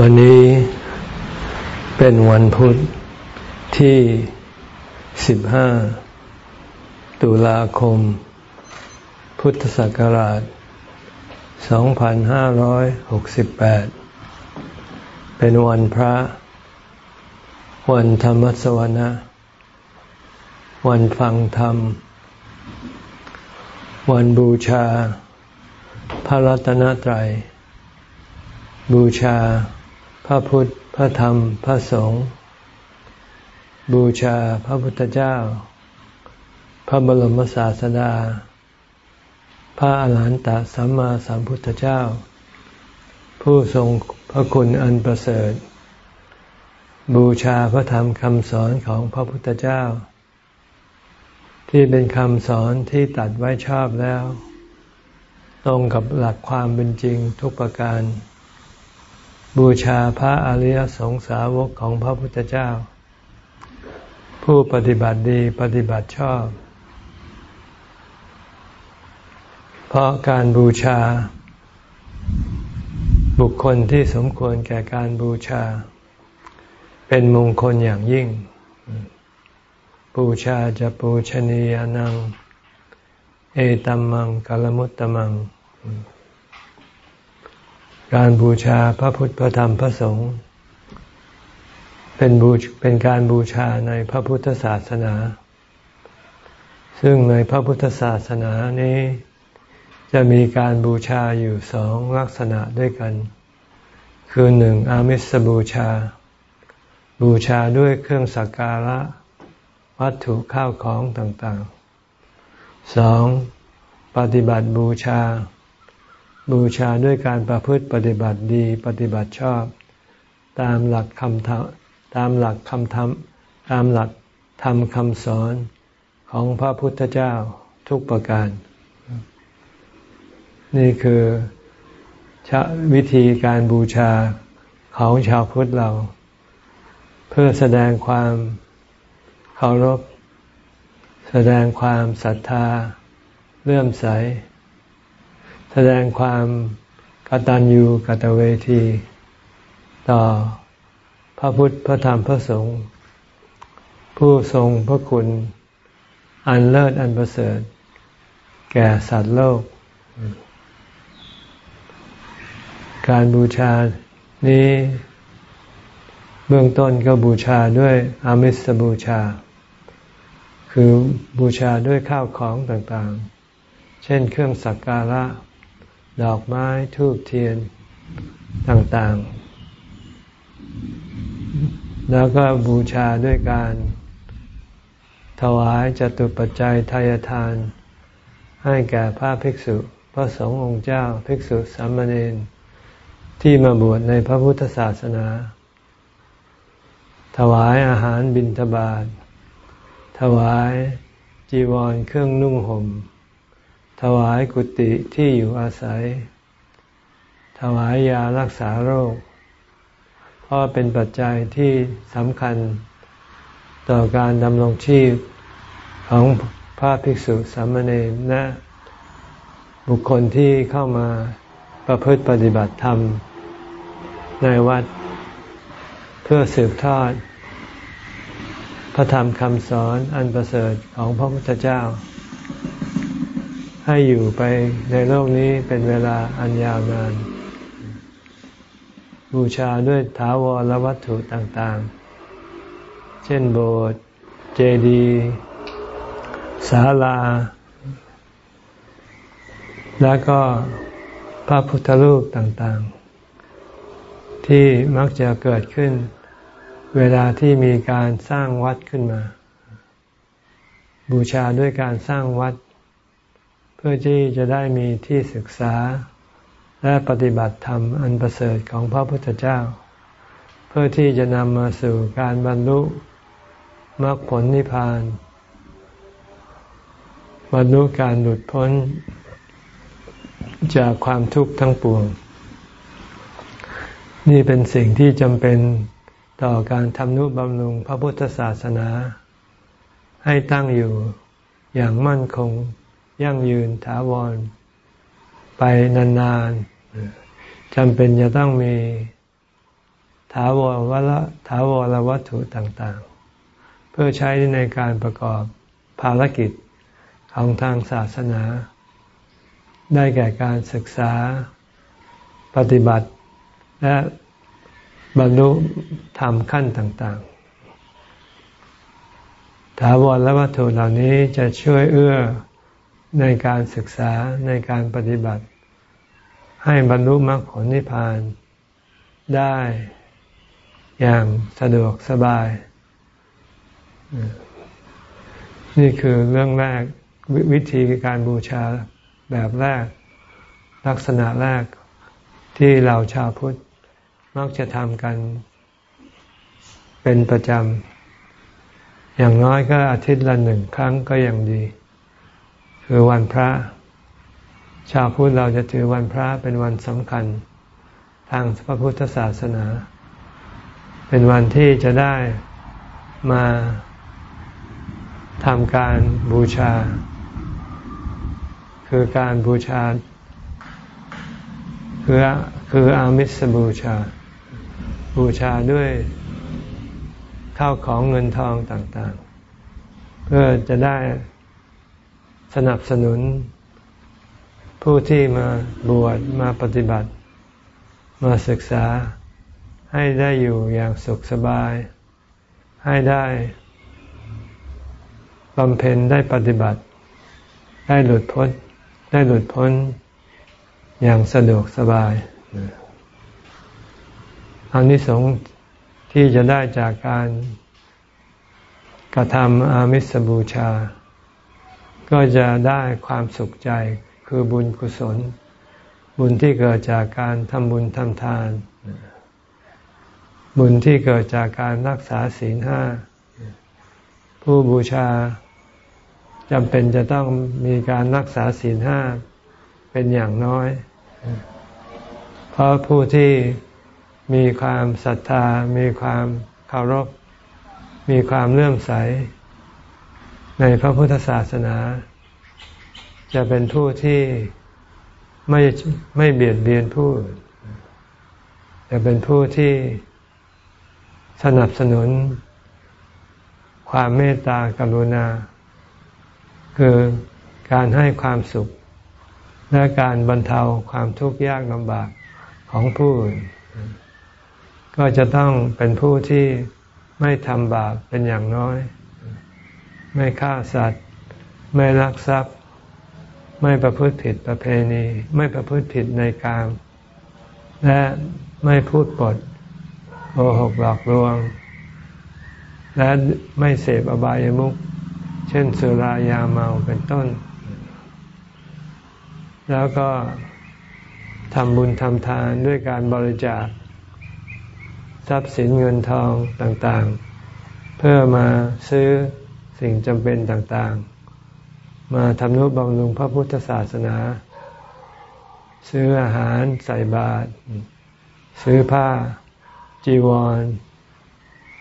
วันนี้เป็นวันพุธที่ 15 ตุลาคม พุทธศักราช 2568 เป็นวันพระ วันธรรมสวนะ วันฟังธรรม วันบูชา พระรัตนตรัย บูชา พระพุทธ พระธรรม พระสงฆ์ บูชาพระพุทธเจ้า พระบรมศาสดา พระอาหารหันตสัมมาสัมพุทธเจ้า ผู้ทรงพระคุณอันประเสริฐ บูชาพระธรรมคำสอนของพระพุทธเจ้า ที่เป็นคำสอนที่ตัดไว้ชอบแล้ว ตรงกับหลักความเป็นจริงทุกประการ บูชาพระอริยสงสาวกของพระพุทธเจ้า ผู้ปฏิบัติดีปฏิบัติชอบ เพราะการบูชา บุคคลที่สมควรแก่การบูชา เป็นมงคลอย่างยิ่ง บูชาจะปูชนียนัง เอตัมมังกลมุตตมัง การบูชาพระพุทธพระธรรมพระสงฆ์เป็นบูเป็นการบูชาในพระพุทธศาสนา ซึ่งในพระพุทธศาสนานี้ จะมีการบูชาอยู่สองลักษณะด้วยกัน คือหนึ่งอามิสบูชา บูชาด้วยเครื่องสักการะ วัตถุข้าวของต่างๆสองปฏิบัติบูชา บูชาด้วยการประพฤติปฏิบัติดีปฏิบัติชอบ ตามหลักคำธรรมตามหลักคำธรรมตามหลักธรรมคำสอนของพระพุทธเจ้าทุกประการ นี่คือวิธีการบูชาของชาวพุทธเรา เพื่อแสดงความเคารพ แสดงความศรัทธาเลื่อมใส แสดงความกตัญญูกตเวที ต่อพระพุทธพระธรรมพระสงฆ์ผู้ทรงพระคุณอันเลิศอันประเสริฐ แก่สัตว์โลก การบูชานี้เบื้องต้นก็บูชาด้วยอามิสบูชา คือบูชาด้วยข้าวของต่างๆ เช่นเครื่องสักการะ ดอกไม้ทูบเทียนต่างๆ แล้วก็บูชาด้วยการถวายจตุปัจจัยทายทาน ให้แก่พระภิกษุ พระสงฆ์องค์เจ้า ภิกษุสามเณรที่มาบวชในพระพุทธศาสนา ถวายอาหารบิณฑบาต ถวายจีวรเครื่องนุ่งห่ม ถวายกุฏิที่อยู่อาศัย ถวายยารักษาโรค เพราะเป็นปัจจัยที่สำคัญต่อการดำรงชีพของพระภิกษุสามเณรและบุคคลที่เข้ามาประพฤติปฏิบัติธรรม ในวัดเพื่อสืบทอด พระธรรมคำสอนอันประเสริฐของพระพุทธเจ้า ให้อยู่ไปในโลกนี้เป็นเวลาอันยาวนาน บูชาด้วยถาวรวัตถุต่างๆ เช่นโบสถ์เจดีย์ศาลา แล้วก็พระพุทธรูปต่างๆ ที่มักจะเกิดขึ้น เวลาที่มีการสร้างวัดขึ้นมา บูชาด้วยการสร้างวัด พื่อที่จะได้มีที่ศึกษาและปฏิบัติธรรมอันประเสริฐของพระพุทธเจ้า เพื่อที่จะนำมาสู่การบรรลุมรรคผลนิพพานบรรลุการหลุดพ้นจากความทุกข์ทั้งปวง นี่เป็นสิ่งที่จำเป็นต่อการทำนุบำรุงพระพุทธศาสนา ให้ตั้งอยู่อย่างมั่นคง ยั่งยืนถาวร ไปนานๆจำเป็นจะต้องมีถาวรวัลถาวรวัตถุต่างๆ เพื่อใช้ในการประกอบภารกิจของทางศาสนา ได้แก่การศึกษาปฏิบัติ และบรรลุธรรมขั้นต่างๆ ถาวรและวัตถุเหล่านี้จะช่วยเอื้อ ในการศึกษาในการปฏิบัติ ให้บรรลุมรรคผลนิพพานได้อย่างสะดวกสบาย นี่คือเรื่องแรกววิธีการบูชาแบบแรก ลักษณะแรกที่เราชาวพุทธมักจะทำกันเป็นประจำ อย่างน้อยก็อาทิตย์ละหนึ่งครั้งก็ยังดี คือวันพระ ชาวพุทธเราจะถือวันพระเป็นวันสำคัญ ทางพระพุทธศาสนา เป็นวันที่จะได้มาทำการบูชา คือการบูชา คือคืออามิสบูชา บูชาด้วยข้าวของเงินทองต่างๆ เพื่อจะได้ สนับสนุน ผู้ที่มาบวชมาปฏิบัติ มาศึกษาให้ได้อยู่อย่างสุขสบาย ให้ได้บำเพ็ญได้ปฏิบัติ ได้หลุดพ้น ได้หลุดพ้นอย่างสะดวกสบายอันนี้สงที่จะได้จากการกระทำอามิสบูชา ก็จะได้ความสุขใจคือบุญกุศล บุญที่เกิดจากการทำบุญทำทาน บุญที่เกิดจากการรักษาศีลห้า ผู้บูชาจำเป็นจะต้องมีการรักษาศีลห้าเป็นอย่างน้อย เพราะผู้ที่มีความศรัทธา มีความเคารพ มีความเลื่อมใส ในพระพุทธศาสนา จะเป็นผู้ที่ไม่ไม่เบียดเบียนผู้ จะเป็นผู้ที่สนับสนุน ความเมตตากรุณา คือการให้ความสุข และการบรรเทาความทุกข์ยากลำบากของผู้อื่นก็จะต้องเป็นผู้ที่ไม่ทำบาปเป็นอย่างน้อย ไม่ฆ่าสัตว์ ไม่ลักทรัพย์ ไม่ประพฤติผิดประเพณี ไม่ประพฤติผิดในกาม และไม่พูดปดโกหกหลอกลวง และไม่เสพอบายามุขเช่นสุรายาเมาเป็นต้น แล้วก็ทำบุญทำทานด้วยการบริจาค ทรัพย์สินเงินทองต่างๆ เพื่อมาซื้อ สิ่งจำเป็นต่างๆ มาทำนุบำรุงพระพุทธศาสนา ซื้ออาหารใส่บาตรซื้อผ้าจีวร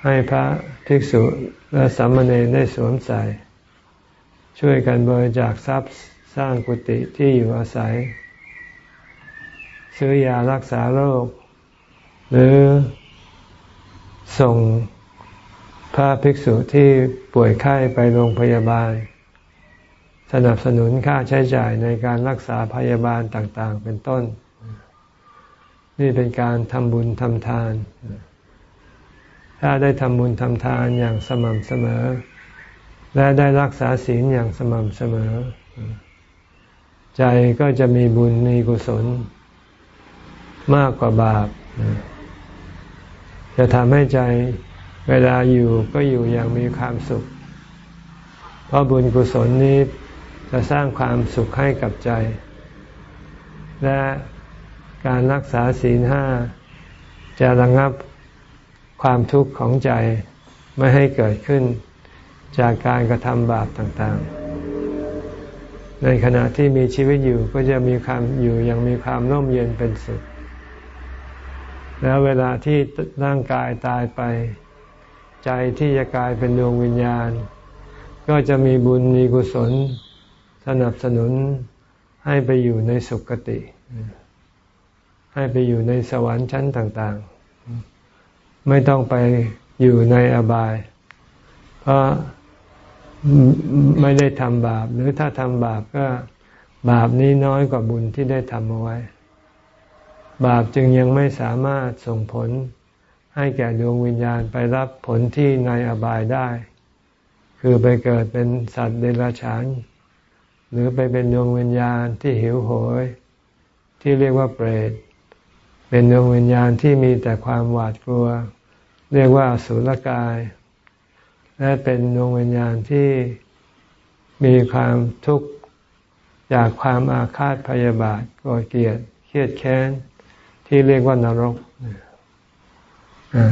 ให้พระภิกษุและสามเณรได้สวมใส่ ช่วยกันบริจาคทรัพย์สร้างกุฏิที่อยู่อาศัย ซื้อยารักษาโรค หรือส่ง พระภิกษุที่ป่วยไข้ไปโรงพยาบาล สนับสนุนค่าใช้จ่ายในการรักษาพยาบาลต่างๆ เป็นต้น นี่เป็นการทำบุญทำทาน ถ้าได้ทำบุญทำทานอย่างสม่ำเสมอ และได้รักษาศีลอย่างสม่ำเสมอ ใจก็จะมีบุญมีกุศล มากกว่าบาป จะทำให้ใจ เวลาอยู่ก็อยู่อย่างมีความสุข เพราะบุญกุศลนี้จะสร้างความสุขให้กับใจ และการรักษาศีลห้าจะระงับความทุกข์ของใจไม่ให้เกิดขึ้นจากการกระทำบาปต่างๆ ในขณะที่มีชีวิตอยู่ก็จะมีความอยู่ยังมีความร่มเย็นเป็นสุข แล้วเวลาที่ร่างกายตายไป ใจที่จะกลายเป็นดวงวิญญาณ ก็จะมีบุญมีกุศล สนับสนุนให้ไปอยู่ในสุคติ ให้ไปอยู่ในสวรรค์ชั้นต่าง ๆ ไม่ต้องไปอยู่ในอบาย เพราะไม่ได้ทำบาป หรือถ้าทำบาปก็บาปนี้น้อยกว่าบุญที่ได้ทำเอาไว้ บาปจึงยังไม่สามารถส่งผล ให้แก่ดวงวิญญาณไปรับผลที่ในอบายได้ คือไปเกิดเป็นสัตว์เดรัจฉาน หรือไปเป็นดวงวิญญาณที่หิวโหย ที่เรียกว่าเปรต เป็นดวงวิญญาณที่มีแต่ความหวาดกลัว เรียกว่าสุรกาย และเป็นดวงวิญญาณที่มีความทุกข์จากความอาฆาตพยาบาทโกรธเกลียดเครียดแค้นที่เรียกว่านรก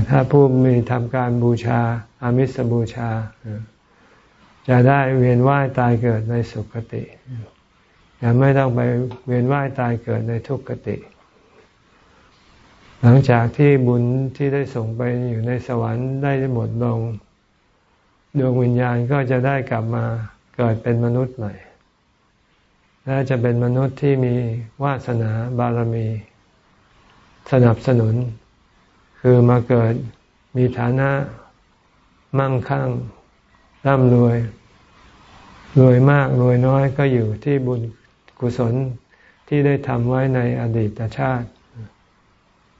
ถ้าผู้มีทำการบูชาอามิสบูชา จะได้เวียนว่ายตายเกิดในสุคติอย่าไม่ต้องไปเวียนว่ายตายเกิดในทุกขติ หลังจากที่บุญที่ได้ส่งไปอยู่ในสวรรค์ได้หมดลง ดวงวิญญาณก็จะได้กลับมาเกิดเป็นมนุษย์ใหม่ และจะเป็นมนุษย์ที่มีวาสนาบารมี สนับสนุน คือมาเกิดมีฐานะมั่งคั่งร่ำรวย รวยมากรวยน้อยก็อยู่ที่บุญกุศลที่ได้ทำไว้ในอดีตชาติ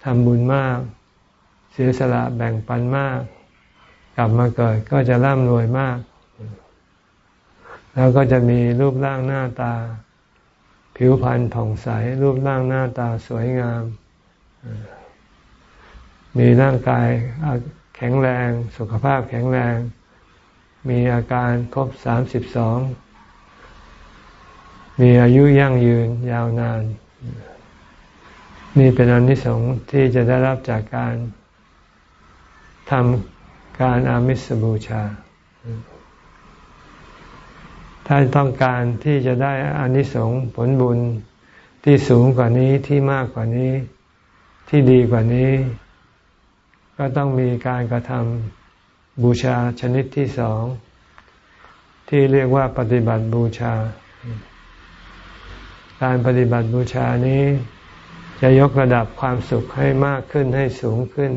ทำบุญมาก เสียสละแบ่งปันมาก กลับมาเกิดก็จะร่ำรวยมาก แล้วก็จะมีรูปร่างหน้าตา ผิวพรรณผ่องใส รูปร่างหน้าตาสวยงาม มีร่างกายแข็งแรง สุขภาพแข็งแรง มีอาการครบสามสิบสองมีอายุยั่งยืนยาวนาน นี่เป็นอนิสงส์ที่จะได้รับจากการทำการอามิสบูชา ถ้าต้องการที่จะได้อานิสงส์ผลบุญที่สูงกว่านี้ที่มากกว่านี้ที่ดีกว่านี้ ก็ต้องมีการกระทำบูชาชนิดที่สอง ที่เรียกว่าปฏิบัติบูชา การปฏิบัติบูชานี้จะยกระดับความสุขให้มากขึ้นให้สูงขึ้น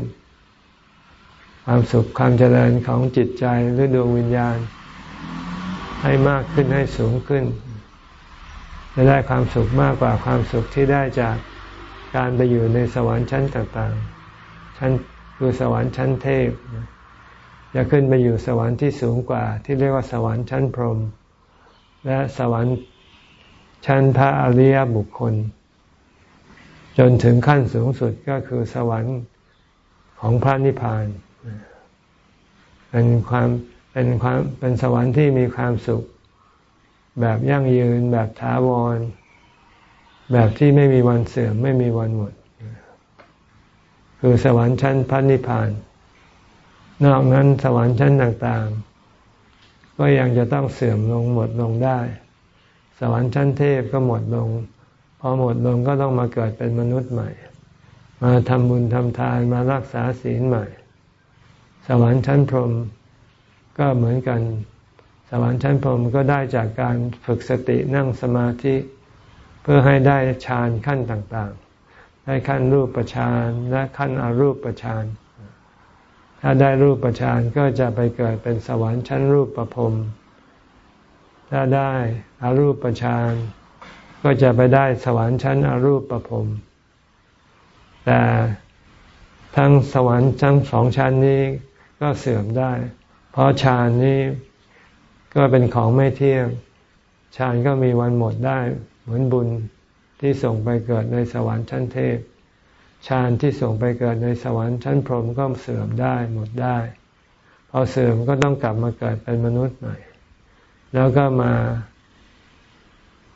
ความสุขความเจริญของจิตใจหรือดวงวิญญาณ ให้มากขึ้นให้สูงขึ้นจะได้ความสุขมากกว่าความสุขที่ได้จากการไปอยู่ในสวรรค์ชั้นต่างๆ ชั้น คือสวรรค์ชั้นเทพจะขึ้นไปอยู่สวรรค์ที่สูงกว่า ที่เรียกว่าสวรรค์ชั้นพรหมและสวรรค์ชั้นพระอริยบุคคล จนถึงขั้นสูงสุดก็คือสวรรค์ของพระนิพพานเป็นความเป็นความเป็นสวรรค์ที่มีความสุข แบบยั่งยืน แบบถาวร แบบที่ไม่มีวันเสื่อมไม่มีวันหมด คือสวรรค์ชั้นพระนิพพาน นอกนั้นสวรรค์ชั้นต่างๆ ก็ยังจะต้องเสื่อมลงหมดลงได้ สวรรค์ชั้นเทพก็หมดลง พอหมดลงก็ต้องมาเกิดเป็นมนุษย์ใหม่ มาทำบุญทำทานมารักษาศีลใหม่ สวรรค์ชั้นพรหมก็เหมือนกัน สวรรค์ชั้นพรหมก็ได้จากการฝึกสตินั่งสมาธิ เพื่อให้ได้ฌานขั้นต่างๆ ได้ขั้นรูปประชานและขั้นอรูปประชานถ้าได้รูปประชานก็จะไปเกิดเป็นสวรรค์ชั้นรูปประพรมถ้าได้อารูปประชานก็จะไปได้สวรรค์ชั้นอรูปประพรมแต่ทั้งสวรรค์ทั้งสองชั้นนี้ก็เสื่อมได้ เพราะฌานนี้ก็เป็นของไม่เที่ยงฌานก็มีวันหมดได้เหมือนบุญ ที่ส่งไปเกิดในสวรรค์ชั้นเทพฌานที่ส่งไปเกิดในสวรรค์ชั้นพรหมก็เสื่อมได้หมดได้ พอเสื่อมก็ต้องกลับมาเกิดเป็นมนุษย์ใหม่ แล้วก็มา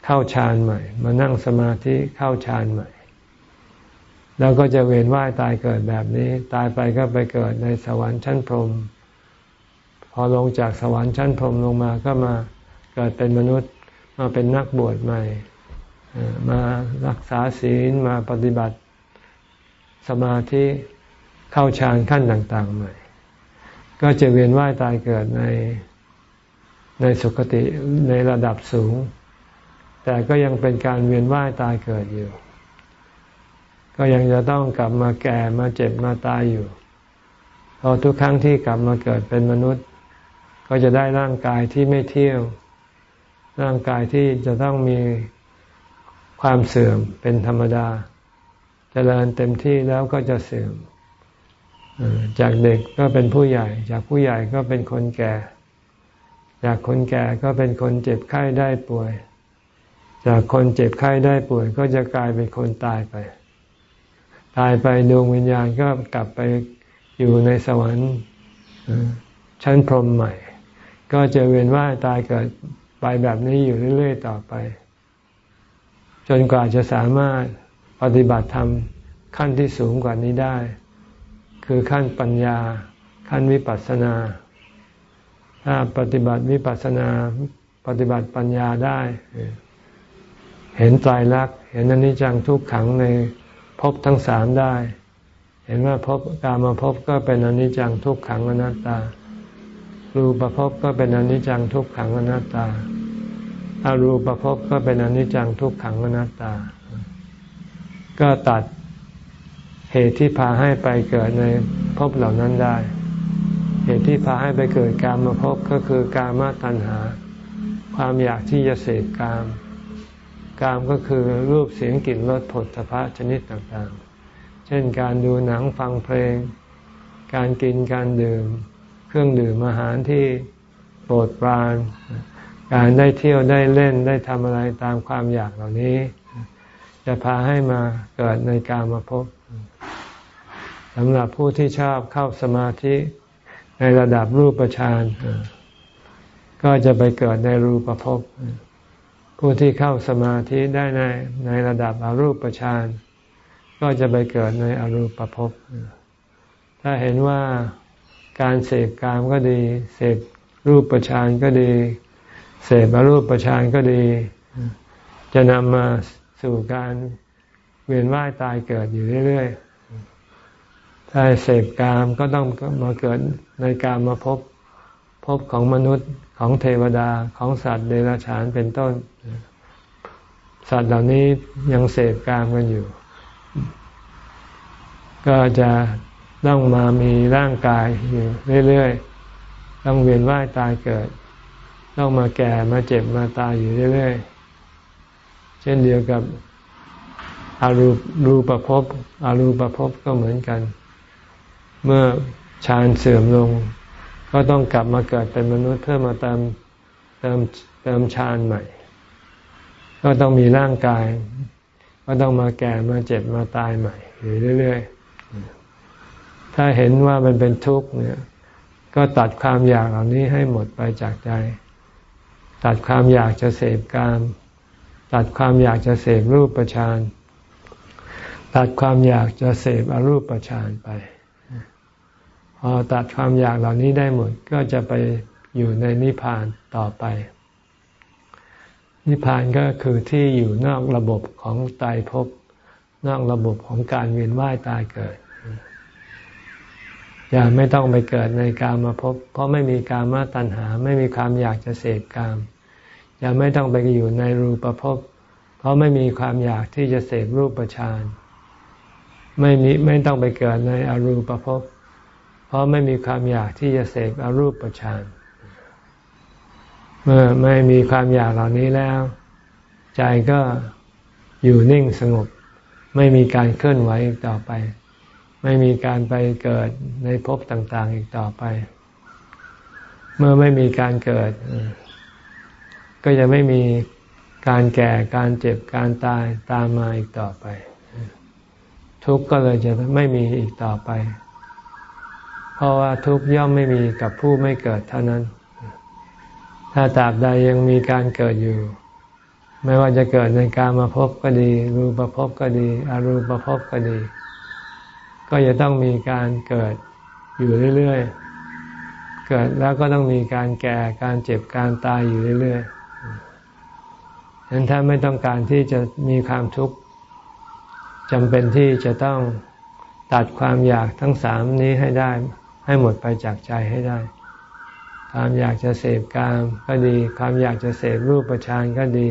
เข้าฌานใหม่ มานั่งสมาธิเข้าฌานใหม่ แล้วก็จะเวียนว่ายตายเกิดแบบนี้ ตายไปก็ไปเกิดในสวรรค์ชั้นพรหมพอลงจากสวรรค์ชั้นพรหมลงมาก็มาเกิดเป็นมนุษย์มาเป็นนักบวชใหม่ มารักษาศีลมาปฏิบัติสมาธิเข้าฌานขั้นต่าง ๆ ใหม่ ก็จะเวียนว่ายตายเกิดในในสุคติในระดับสูง แต่ก็ยังเป็นการเวียนว่ายตายเกิดอยู่ ก็ยังจะต้องกลับมาแก่มาเจ็บมาตายอยู่พอทุกครั้งที่กลับมาเกิดเป็นมนุษย์ ก็จะได้ร่างกายที่ไม่เที่ยว ร่างกายที่จะต้องมี ความเสื่อมเป็นธรรมดาจเจริญเต็มที่แล้วก็จะเสื่อมจากเด็กก็เป็นผู้ใหญ่ จากผู้ใหญ่ก็เป็นคนแก่ จากคนแก่ก็เป็นคนเจ็บไข้ได้ป่วย จากคนเจ็บไข้ได้ป่วย ก็จะกลายเป็นคนตายไป ตายไปดวงวิญญาณก็กลับไปอยู่ในสวรรค์ชั้นพรหมใหม่ ก็จะเวียนว่ายตายเกิดไปแบบนี้อยู่เรื่อย ๆ ต่อไป จนกว่าจะสามารถปฏิบัติธรรมขั้นที่สูงกว่านี้ได้ คือขั้นปัญญา ขั้นวิปัสสนา ถ้าปฏิบัติวิปัสสนา ปฏิบัติปัญญาได้ เห็นตายรักเห็นอนิจจังทุกขังในภพทั้งสามได้ เห็นว่าภพการมาภพก็เป็นอนิจจังทุกขังอนัตตารูปภพก็เป็นอนิจจังทุกขังอนัตตา อารูปภพก็เป็นอนิจจังทุกขังอนัตตา ก็ตัดเหตุที่พาให้ไปเกิดในภพเหล่านั้นได้ เหตุที่พาให้ไปเกิดการมาพบก็คือกามาตัณหา ความอยากที่จะเสพกาม กามก็คือรูปเสียงกลิ่นรสผลสะพะชนิดต่างๆ เช่นการดูหนังฟังเพลง การกินการดื่ม เครื่องดื่มอาหารที่โปรดปราน การได้เที่ยวได้เล่นได้ทำอะไรตามความอยากเหล่านี้ จะพาให้มาเกิดในการมาพบสำหรับผู้ที่ชอบเข้าสมาธิในระดับรูปฌานก็จะไปเกิดในรูปภพผู้ที่เข้าสมาธิได้ในในระดับอรูปฌานก็จะไปเกิดในอรูปภพถ้าเห็นว่าการเสพกามก็ดี เสพรูปฌานก็ดี เสพอรูปฌานก็ดี จะนำมาสู่การเวียนว่ายตายเกิดอยู่เรื่อยๆ ถ้าเสพกามก็ต้องมาเกิดในกามมาพบพบของมนุษย์ของเทวดาของสัตว์เดรัจฉานเป็นต้น สัตว์เหล่านี้ยังเสพกามกันอยู่ ก็จะต้องมามีร่างกายอยู่เรื่อยๆ ต้องเวียนว่ายตายเกิด ต้องมาแก่มาเจ็บมาตายอยู่เรื่อยๆ เช่นเดียวกับอารูรูปภพอารูปภพก็เหมือนกัน เมื่อฌานเสื่อมลง ก็ต้องกลับมาเกิดเป็นมนุษย์เพื่อมาเติมเติมเติมฌานใหม่ ก็ต้องมีร่างกาย ก็ต้องมาแก่มาเจ็บมาตายใหม่อยู่เรื่อยๆ ถ้าเห็นว่ามันเป็นทุกข์เนี่ย ก็ตัดความอยากเหล่านี้ให้หมดไปจากใจ ตัดความอยากจะเสพกาม ตัดความอยากจะเสพรูปประชานตัดความอยากจะเสพอรูปประชานไป พอตัดความอยากเหล่านี้ได้หมด ก็จะไปอยู่ในนิพพานต่อไป นิพพานก็คือที่อยู่นอกระบบของตายภพนอกระบบของการเวียนว่ายตายเกิด อย่าไม่ต้องไปเกิดในกามาพบ เพราะไม่มีกามาตัณหา ไม่มีความอยากจะเสพกาม อย่าไม่ต้องไปอยู่ในรูปภพ เพราะไม่มีความอยากที่จะเสพรูปฌานไม่มีไม่ต้องไปเกิดในอรูปภพ เพราะไม่มีความอยากที่จะเสพอรูปฌานเมื่อไม่มีความอยากเหล่านี้แล้ว ใจก็อยู่นิ่งสงบ ไม่มีการเคลื่อนไหวอีกต่อไป ไม่มีการไปเกิดในภพต่าง ๆ อีกต่อไป เมื่อไม่มีการเกิด ก็จะไม่มีการแก่การเจ็บการตายตามมาอีกต่อไป ทุกข์ก็เลยจะไม่มีอีกต่อไป เพราะว่าทุกข์ย่อมไม่มีกับผู้ไม่เกิดเท่านั้น ถ้าตราบใดยังมีการเกิดอยู่ ไม่ว่าจะเกิดในการมาพบก็ดี รูปภพก็ดี อรูปภพก็ดี ก็จะต้องมีการเกิดอยู่เรื่อยๆ เกิดแล้วก็ต้องมีการแก่ การเจ็บ การตายอยู่เรื่อยๆฉะนั้นถ้าไม่ต้องการที่จะมีความทุกข์จำเป็นที่จะต้องตัดความอยากทั้งสามนี้ให้ได้ ให้หมดไปจากใจให้ได้ ความอยากจะเสพกามก็ดี ความอยากจะเสพรูปประชานก็ดี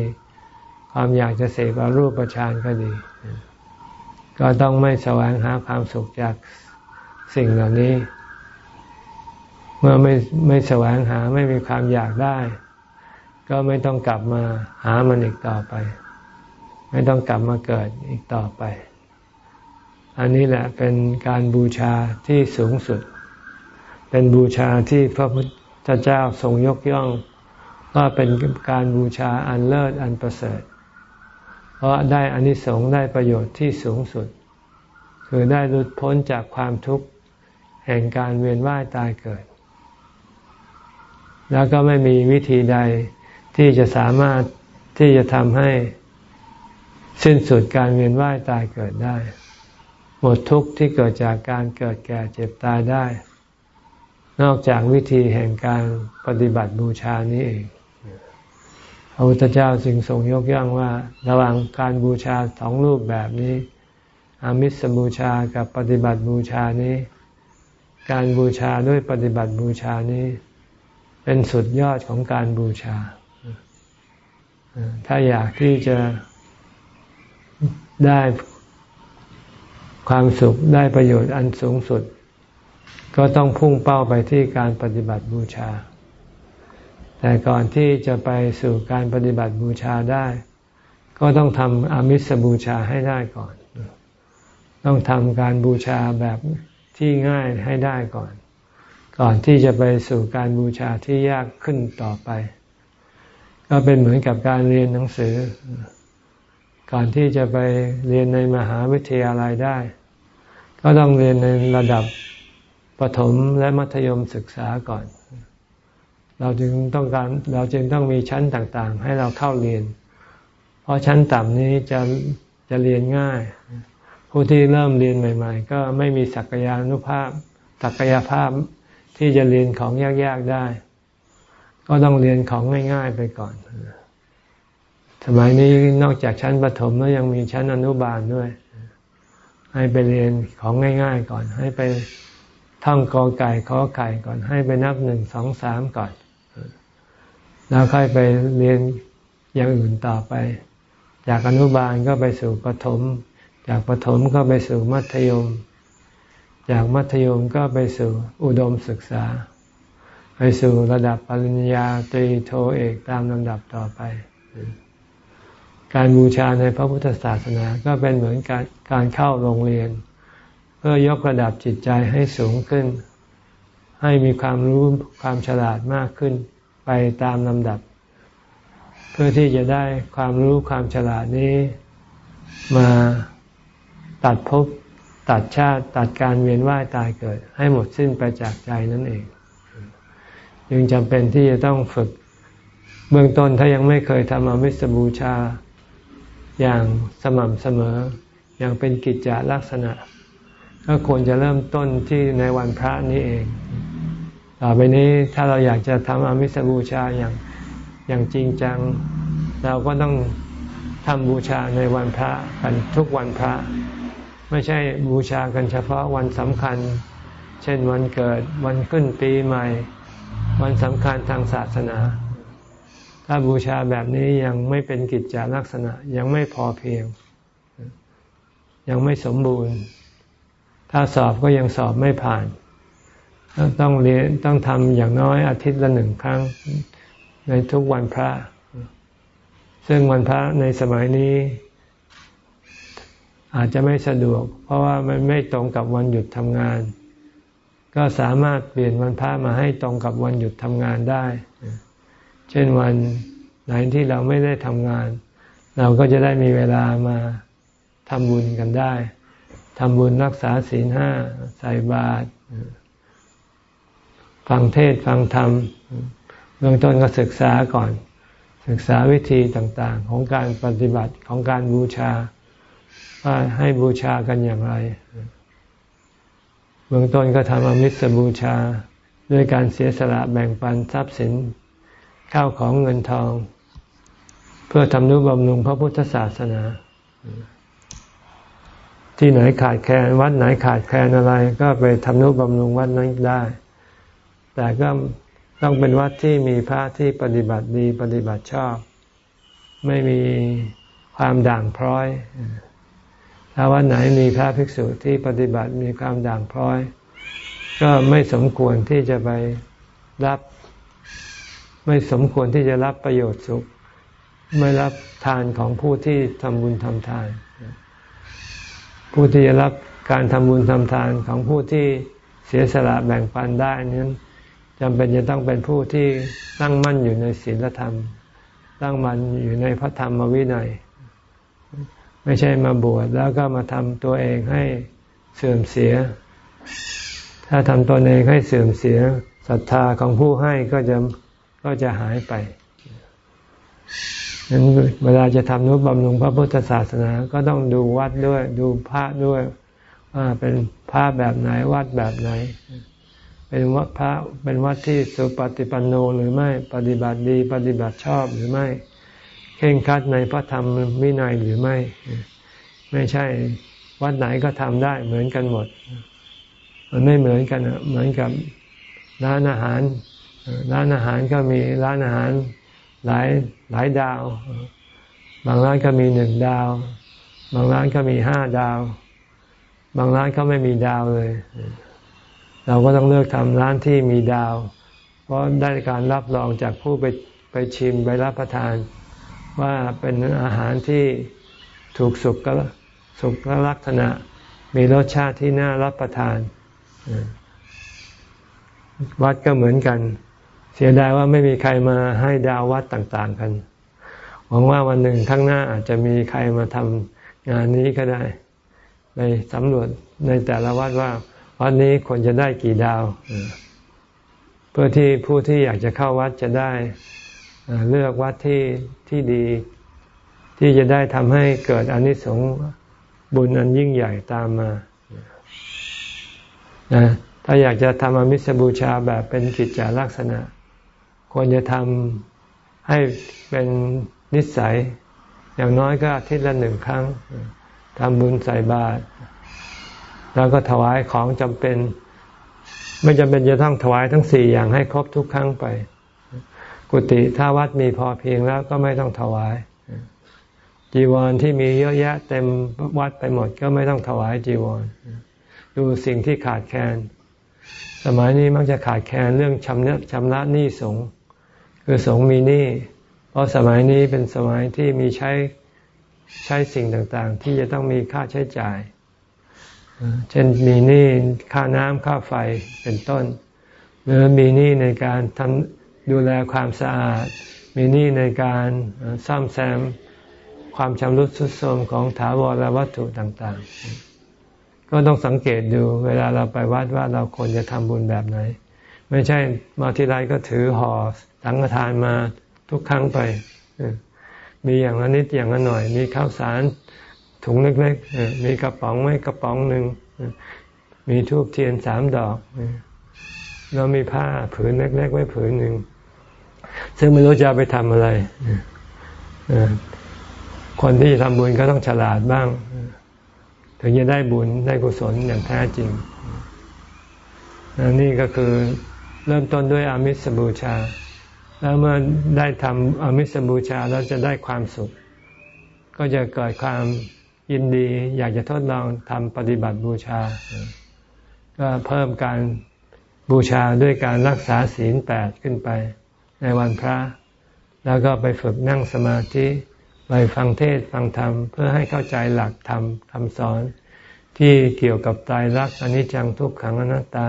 ความอยากจะเสพอารูปประชานก็ดี ก็ต้องไม่แสวงหาความสุขจากสิ่งเหล่านี้ เมื่อไม่ไม่แสวงหาไม่มีความอยากได้ ก็ไม่ต้องกลับมาหามันอีกต่อไป ไม่ต้องกลับมาเกิดอีกต่อไป อันนี้แหละเป็นการบูชาที่สูงสุด เป็นบูชาที่พระพุทธเจ้าทรงยกย่องว่าเป็นการบูชาอันเลิศอันประเสริฐ เพราะได้อานิสงส์ได้ประโยชน์ที่สูงสุด คือได้หลุดพ้นจากความทุกข์แห่งการเวียนว่ายตายเกิด แล้วก็ไม่มีวิธีใดที่จะสามารถที่จะทำให้สิ้นสุดการเวียนว่ายตายเกิดได้ หมดทุกข์ที่เกิดจากการเกิดแก่เจ็บตายได้ นอกจากวิธีแห่งการปฏิบัติบูชานี้เอง ระพุทธเจ้าจึงทรงยกย่องว่า ระหว่างการบูชาสองรูปแบบนี้ อามิสบูชากับปฏิบัติบูชานี้ การบูชาด้วยปฏิบัติบูชานี้ เป็นสุดยอดของการบูชา ถ้าอยากที่จะได้ความสุขได้ประโยชน์อันสูงสุด ก็ต้องพุ่งเป้าไปที่การปฏิบัติบูชา แต่ก่อนที่จะไปสู่การปฏิบัติบูชาได้ ก็ต้องทำอามิสบูชาให้ได้ก่อน ต้องทำการบูชาแบบที่ง่ายให้ได้ก่อน ก่อนที่จะไปสู่การบูชาที่ยากขึ้นต่อไป ก็เป็นเหมือนกับการเรียนหนังสือ ก่อนที่จะไปเรียนในมหาวิทยาลัยได้ ก็ต้องเรียนในระดับประถมและมัธยมศึกษาก่อน เราจึงต้องการเราจึงต้องมีชั้นต่างๆ ให้เราเข้าเรียน เพราะชั้นต่ำนี้จะจะเรียนง่าย ผู้ที่เริ่มเรียนใหม่ ๆ ก็ไม่มีศักยานุภาพศักยภาพที่จะเรียนของยากๆได้ ก็ต้องเรียนของง่าย ๆ ไปก่อนสมัยนี้นอกจากชั้นประถมแล้วยังมีชั้นอนุบาลด้วย ให้ไปเรียนของง่าย ๆ ก่อน ให้ไปท่องกอไก่ขอไก่ก่อน ให้ไปนับหนึ่งสองสามก่อน แล้วค่อยไปเรียนอย่างอื่นต่อไป จากอนุบาลก็ไปสู่ปถม จากปถมก็ไปสู่มัธยม จากมัธยมก็ไปสู่อุดมศึกษา ไปสู่ระดับปริญญาตรีโทเอกตามลำดับต่อไป การบูชาในพระพุทธศาสนาก็เป็นเหมือนการการเข้าโรงเรียน เพื่อยกระดับจิตใจให้สูงขึ้น ให้มีความรู้ความฉลาดมากขึ้น ไปตามลำดับ เพื่อที่จะได้ความรู้ความฉลาดนี้มาตัดภพตัดชาติตัดการเวียนว่ายตายเกิด ให้หมดสิ้นไปจากใจนั่นเอง จึงจำเป็นที่จะต้องฝึกเบื้องต้นถ้ายังไม่เคยทำอมิสบูชา อย่างสม่ำเสมอ อย่างเป็นกิจจลักษณะ ก็ควรจะเริ่มต้นที่ในวันพระนี้เอง ต่อไปนี้ถ้าเราอยากจะทำอมิสบูชาอย่างอย่างจริงจัง เราก็ต้องทำบูชาในวันพระกันทุกวันพระ ไม่ใช่บูชากันเฉพาะวันสำคัญ เช่นวันเกิดวันขึ้นปีใหม่ วันสำคัญทางศาสนา ถ้าบูชาแบบนี้ยังไม่เป็นกิจจาลักษณะยังไม่พอเพียง ยังไม่สมบูรณ์ ถ้าสอบก็ยังสอบไม่ผ่าน ต้องเรียนต้องทำอย่างน้อยอาทิตย์ละหนึ่งครั้ง ในทุกวันพระ ซึ่งวันพระในสมัยนี้ อาจจะไม่สะดวก เพราะว่ามันไม่ตรงกับวันหยุดทำงาน ก็สามารถเปลี่ยนวันพระมาให้ตรงกับวันหยุดทำงานได้ เช่นวันไหนที่เราไม่ได้ทำงาน เราก็จะได้มีเวลามาทำบุญกันได้ทำบุญรักษาศีลห้าใส่บาตร ฟังเทศฟังธรรมเบื้องต้นก็ศึกษาก่อน ศึกษาวิธีต่างๆ ของการปฏิบัติของการบูชา ว่าให้บูชากันอย่างไร เบื้องต้นก็ทำอมิสบูชา ด้วยการเสียสละแบ่งปันทรัพย์สินข้าวของเงินทอง เพื่อทำนุบำรุงพระพุทธศาสนา ที่ไหนขาดแคลนวัดไหนขาดแคลนอะไร ก็ไปทำนุบำรุงวัดนั้นได้ แต่ก็ต้องเป็นวัดที่มีพระที่ปฏิบัติดีปฏิบัติชอบ ไม่มีความด่างพร้อย ถ้าวัดไหนมีพระภิกษุที่ปฏิบัติมีความด่างพร้อย ก็ไม่สมควรที่จะไปรับ ไม่สมควรที่จะรับประโยชน์สุข ไม่รับทานของผู้ที่ทำบุญทำทาน ผู้ที่จะรับการทำบุญทำทานของผู้ที่เสียสละแบ่งปันได้นั้น จำเป็นจะต้องเป็นผู้ที่ตั้งมั่นอยู่ในศีลธรรม ตั้งมั่นอยู่ในพระธรรมวินัย ไม่ใช่มาบวชแล้วก็มาทำตัวเองให้เสื่อมเสีย ถ้าทำตัวเองให้เสื่อมเสียศรัทธาของผู้ให้ก็จะก็จะหายไปนั้นเวลาจะทำนุบำรุงพระพุทธศาสนาก็ต้องดูวัดด้วย ดูพระด้วยว่าเป็นพระแบบไหนวัดแบบไหน เป็นวัดพระเป็นวัดที่สุปฏิปันโนหรือไม่ปฏิบัติดีปฏิบัติชอบหรือไม่เข่งคัดในพระธรรมวินัยหรือไม่ ไม่ใช่วัดไหนก็ทำได้เหมือนกันหมด มันไม่เหมือนกันเหมือนกับร้านอาหาร ร้านอาหารก็มีร้านอาหารหลายหลายดาว บางร้านก็มีหนึ่งดาว บางร้านก็มีห้าดาว บางร้านก็ไม่มีดาวเลย เราก็ต้องเลือกทำร้านที่มีดาว เพราะได้การรับรองจากผู้ไปไปชิมไปรับประทาน ว่าเป็นอาหารที่ถูกสุขสุขลักษณะ มีรสชาติที่น่ารับประทาน วัดก็เหมือนกัน เสียดายว่าไม่มีใครมาให้ดาววัดต่าง ๆ กันหวังว่าวันหนึ่งข้างหน้าอาจจะมีใครมาทำงานนี้ก็ได้ไปสำรวจในแต่ละวัดว่า วัดนี้ควรจะได้กี่ดาว เพื่อที่ผู้ที่อยากจะเข้าวัดจะได้เลือกวัดที่ที่ดี ที่จะได้ทำให้เกิดอนิสงส์บุญอันยิ่งใหญ่ตามมานะถ้าอยากจะทำอมิสบูชาแบบเป็นกิจจาลักษณะ ควรจะทำให้เป็นนิสัย อย่างน้อยก็อาทิตย์ละหนึ่งครั้งทำบุญใส่บาตร แล้วก็ถวายของจำเป็น ไม่จำเป็นจะต้องถวายทั้งสี่อย่างให้ครบทุกครั้งไป กุฏิถ้าวัดมีพอเพียงแล้วก็ไม่ต้องถวาย จีวรที่มีเยอะแยะ เต็มวัดไปหมดก็ไม่ต้องถวายจีวร ดูสิ่งที่ขาดแคลนสมัยนี้มักจะขาดแคลนเรื่องชำระชำระหนี้สงคือสงมีหนี้เพราะสมัยนี้เป็นสมัยที่มีใช้ใช้สิ่งต่างๆ ที่จะต้องมีค่าใช้จ่าย เช่นมีหนี้ค่าน้ำค่าไฟเป็นต้น หรือมีหนี้ในการทำดูแลความสะอาด มีหนี้ในการซ่อมแซมความชำรุดทรุดโทรมของถาวรวัตถุต่างๆ ก็ต้องสังเกตดูเวลาเราไปวัดว่าเราควรจะทำบุญแบบไหน ไม่ใช่มาที่ไรก็ถือห่อสังฆทานมาทุกครั้งไป มีอย่างละนิดอย่างละหน่อย มีข้าวสาร ถุงเล็กๆ มีกระป๋องไม่กระป๋องหนึ่ง มีทูบเทียนสามดอก แล้วมีผ้าผืนเล็กๆ ไว้ผืนหนึ่ง ซึ่งไม่รู้จะไปทำอะไร คนที่จะทำบุญก็ต้องฉลาดบ้าง ถึงจะได้บุญได้กุศลอย่างแท้จริง นี่ก็คือเริ่มต้นด้วยอามิสบูชา แล้วเมื่อได้ทำอมิสบูชาแล้วจะได้ความสุข ก็จะเกิดความ ยินดีอยากจะทดลองทำปฏิบัติบูชา ก็เพิ่มการบูชาด้วยการรักษาศีลแปดขึ้นไป ในวันพระ แล้วก็ไปฝึกนั่งสมาธิไปฟังเทศฟังธรรม เพื่อให้เข้าใจหลักธรรมคำสอน ที่เกี่ยวกับตายรักอนิจจังทุกขังอนัตตา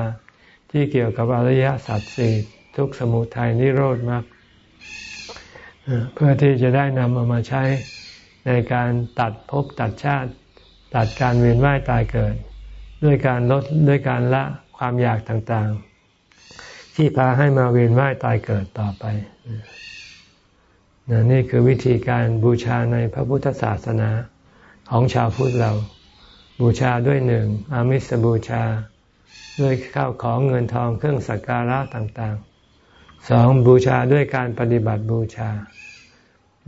ที่เกี่ยวกับอริยสัจสี่ทุกสมุทัยนิโรธมากเพื่อที่จะได้นำเอามาใช้ ในการตัดภพตัดชาติ ตัดการเวียนว่ายตายเกิด ด้วยการลดด้วยการละความอยากต่างๆ ที่พาให้มาเวียนว่ายตายเกิดต่อไปนี่คือวิธีการบูชาในพระพุทธศาสนาของชาวพุทธเรา บูชาด้วยหนึ่งอามิสบูชา ด้วยข้าวของเงินทองเครื่องสักการะต่างๆสองบูชาด้วยการปฏิบัติบูชา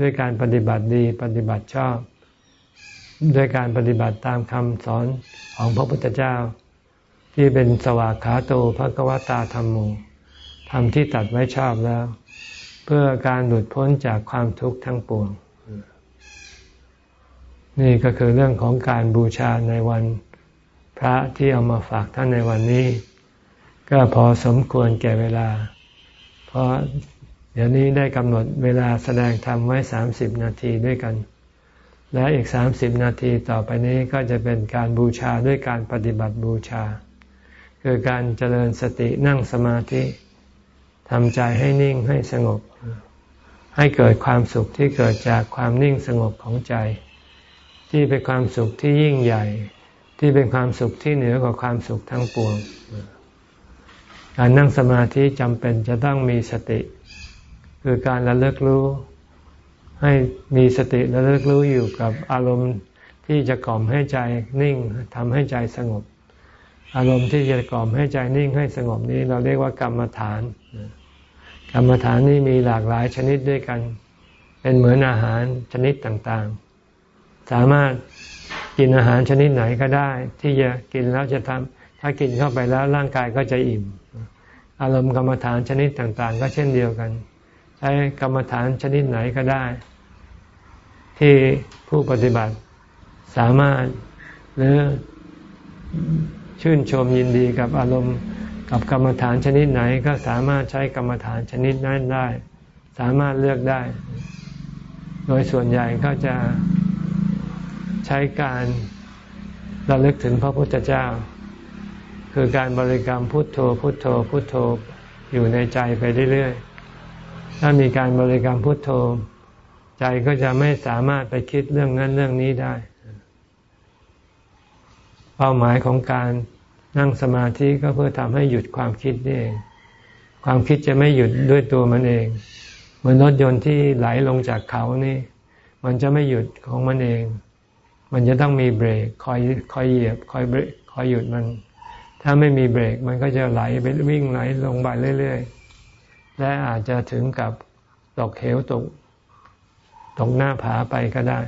ด้วยการปฏิบัติดีปฏิบัติชอบ ด้วยการปฏิบัติตามคำสอนของพระพุทธเจ้า ที่เป็นสวากขาโตภะกวตาธรรมโมธรรมที่ตัดไว้ชอบแล้ว เพื่อการหลุดพ้นจากความทุกข์ทั้งปวง นี่ก็คือเรื่องของการบูชาในวันพระที่เอามาฝากท่านในวันนี้ ก็พอสมควรแก่เวลา เพราะ เดี๋ยวนี้ได้กำหนดเวลาแสดงธรรมไว้สามสิบนาทีด้วยกัน และอีกสามสิบนาทีต่อไปนี้ก็จะเป็นการบูชาด้วยการปฏิบัติบูชา คือการเจริญสตินั่งสมาธิทำใจให้นิ่งให้สงบ ให้เกิดความสุขที่เกิดจากความนิ่งสงบของใจ ที่เป็นความสุขที่ยิ่งใหญ่ ที่เป็นความสุขที่เหนือกว่าความสุขทั้งปวง การนั่งสมาธิจำเป็นจะต้องมีสติ คือการระลึกรู้ ให้มีสติระลึกรู้อยู่กับอารมณ์ที่จะกล่อมให้ใจนิ่งทำให้ใจสงบ อารมณ์ที่จะกล่อมให้ใจนิ่งให้สงบนี้ เราเรียกว่ากรรมฐาน กรรมฐานนี่มีหลากหลายชนิดด้วยกัน เป็นเหมือนอาหารชนิดต่างๆ สามารถกินอาหารชนิดไหนก็ได้ ที่จะกินแล้วจะทำถ้ากินเข้าไปแล้วร่างกายก็จะอิ่ม อารมณ์กรรมฐานชนิดต่างๆ ก็เช่นเดียวกัน ช้กรรมฐานชนิดไหนก็ได้ ที่ผู้ปฏิบัติสามารถหรือชื่นชมยินดีกับอารมณ์กับกรรมฐานชนิดไหนก็สามารถใช้กรรมฐานชนิดนั้นได้ สามารถเลือกได้ โดยส่วนใหญ่ก็จะใช้การระลึกถึงพระพุทธเจ้า คือการบริกรรมพุทโธพุทโธพุทโธอยู่ในใจไปเรื่อยๆ ถ้ามีการบริกรรมพุทโธ ใจก็จะไม่สามารถไปคิดเรื่องนั้นเรื่องนี้ได้ เป้าหมายของการนั่งสมาธิก็เพื่อทำให้หยุดความคิดนี่เอง ความคิดจะไม่หยุดด้วยตัวมันเอง เหมือนรถยนต์ที่ไหลลงจากเขานี่ มันจะไม่หยุดของมันเอง มันจะต้องมีเบรกคอยคอยเหยียบคอยเบรคอยหยุดมัน ถ้าไม่มีเบรกมันก็จะไหลไปวิ่งไหลลงไปเรื่อย ๆ และอาจจะถึงกับตกเหวตกตกหน้าผาไปก็ได้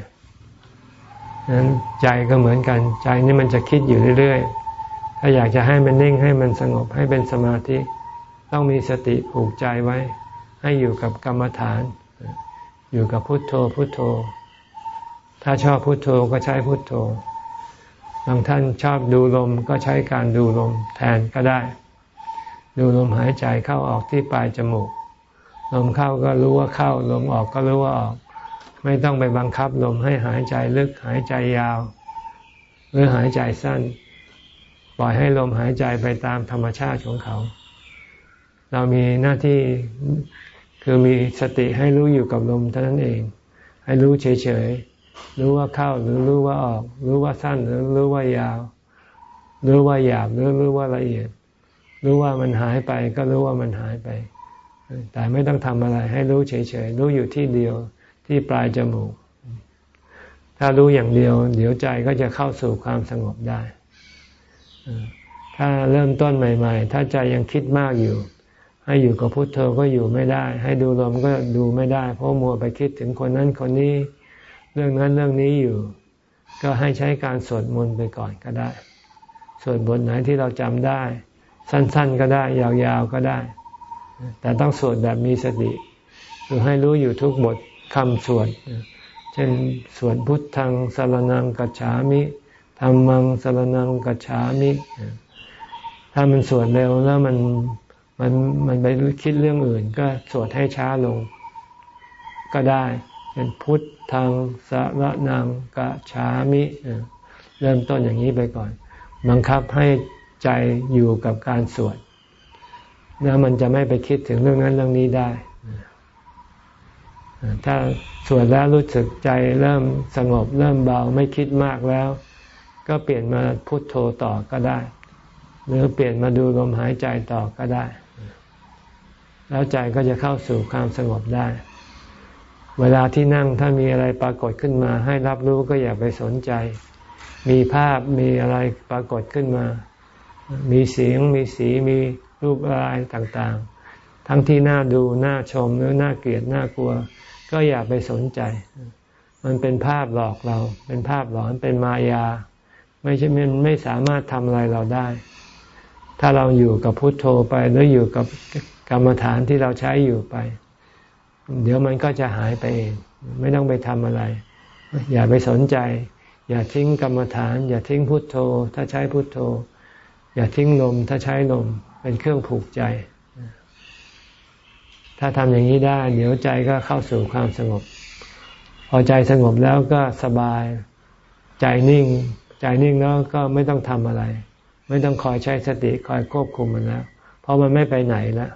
นั้นใจก็เหมือนกัน ใจนี่มันจะคิดอยู่เรื่อยๆ ถ้าอยากจะให้มันนิ่งให้มันสงบให้เป็นสมาธิ ต้องมีสติผูกใจไว้ ให้อยู่กับกรรมฐาน อยู่กับพุทโธพุทโธ ถ้าชอบพุทโธก็ใช้พุทโธบางท่านชอบดูลมก็ใช้การดูลมแทนก็ได้ ดูลมหายใจเข้าออกที่ปลายจมูก ลมเข้าก็รู้ว่าเข้า ลมออกก็รู้ว่าออก ไม่ต้องไปบังคับลมให้หายใจลึกหายใจยาว หรือหายใจสั้น ปล่อยให้ลมหายใจไปตามธรรมชาติของเขา เรามีหน้าที่คือมีสติให้รู้อยู่กับลมเท่านั้นเอง ให้รู้เฉยๆ รู้ว่าเข้าหรือรู้ว่าออก รู้ว่าสั้นหรือรู้ว่ายาว รู้ว่าหยาบหรือรู้ว่าละเอียด รู้ว่ามันหายไปก็รู้ว่ามันหายไป แต่ไม่ต้องทำอะไร ให้รู้เฉยๆ รู้อยู่ที่เดียวที่ปลายจมูก ถ้ารู้อย่างเดียว เดี๋ยวใจก็จะเข้าสู่ความสงบได้ ถ้าเริ่มต้นใหม่ ๆ ถ้าใจยังคิดมากอยู่ ให้อยู่กับพุทโธก็อยู่ไม่ได้ ให้ดูลมก็ดูไม่ได้ เพราะมัวไปคิดถึงคนนั้นคนนี้ เรื่องนั้นเรื่องนี้อยู่ ก็ให้ใช้การสวดมนต์ไปก่อนก็ได้ สวดบทไหนที่เราจำได้ สั้น ๆ ก็ได้ ยาวๆก็ได้ แต่ต้องสวดแบบมีสติคือให้รู้อยู่ทุกบทคำสวด เช่นสวดพุทธังสารนังกัจฉามิธรรมังสรนังกัจฉามิ ถ้ามันสวดเร็วแล้วมันมันมันไปคิดเรื่องอื่น ก็สวดให้ช้าลง ก็ได้ เป็นพุทธังสรนังกัจฉามิ เริ่มต้นอย่างนี้ไปก่อน บังคับให้ ใจอยู่กับการสวดแล้วมันจะไม่ไปคิดถึงเรื่องนั้นเรื่องนี้ได้ ถ้าสวดแล้วรู้สึกใจเริ่มสงบเริ่มเบาไม่คิดมากแล้ว ก็เปลี่ยนมาพุโทโธต่อก็ได้ หรือเปลี่ยนมาดูลมหายใจต่อก็ได้ แล้วใจก็จะเข้าสู่ความสงบได้ เวลาที่นั่งถ้ามีอะไรปรากฏขึ้นมา ให้รับรู้ก็อย่าไปสนใจ มีภาพมีอะไรปรากฏขึ้นมา มีเสียงมีสีมีรูปอะไรต่างๆ ทั้งที่น่าดูน่าชมหรือน่าเกลียดน่ากลัว ก็อย่าไปสนใจ มันเป็นภาพหลอกเรา เป็นภาพหลอนเป็นมายา ไม่ใช่มันไม่สามารถทำอะไรเราได้ ถ้าเราอยู่กับพุทโธไปหรืออยู่กับกรรมฐานที่เราใช้อยู่ไป เดี๋ยวมันก็จะหายไปเองไม่ต้องไปทำอะไร อย่าไปสนใจ อย่าทิ้งกรรมฐาน อย่าทิ้งพุทโธ ถ้าใช้พุทโธ อย่าทิ้งลมถ้าใช้ลมเป็นเครื่องผูกใจ ถ้าทำอย่างนี้ได้ เดี๋ยวใจก็เข้าสู่ความสงบ พอใจสงบแล้วก็สบาย ใจนิ่ง ใจนิ่งแล้วก็ไม่ต้องทำอะไร ไม่ต้องคอยใช้สติคอยควบคุมมันแล้ว เพราะมันไม่ไปไหนแล้ว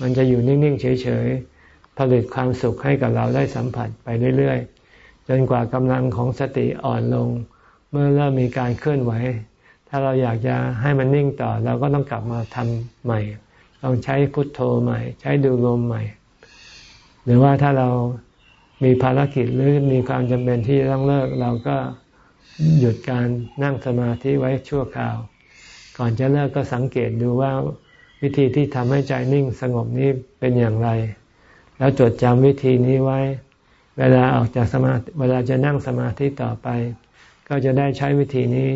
มันจะอยู่นิ่ง ๆ เฉย ๆ ผลิตความสุขให้กับเราได้สัมผัสไปเรื่อย ๆ จนกว่ากำลังของสติอ่อนลง เมื่อเริ่มมีการเคลื่อนไหว ถ้าเราอยากจะให้มันนิ่งต่อ เราก็ต้องกลับมาทำใหม่ต้องใช้พุทโธใหม่ ใช้ดูลมใหม่ หรือว่าถ้าเรามีภารกิจหรือมีความจำเป็นที่ต้องเลิก เราก็หยุดการนั่งสมาธิไว้ชั่วคราว ก่อนจะเลิกก็สังเกตดูว่าวิธีที่ทำให้ใจนิ่งสงบนี้เป็นอย่างไร แล้วจดจำวิธีนี้ไว้ เวลาออกจากสมาเวลาจะนั่งสมาธิต่อไป ก็จะได้ใช้วิธีนี้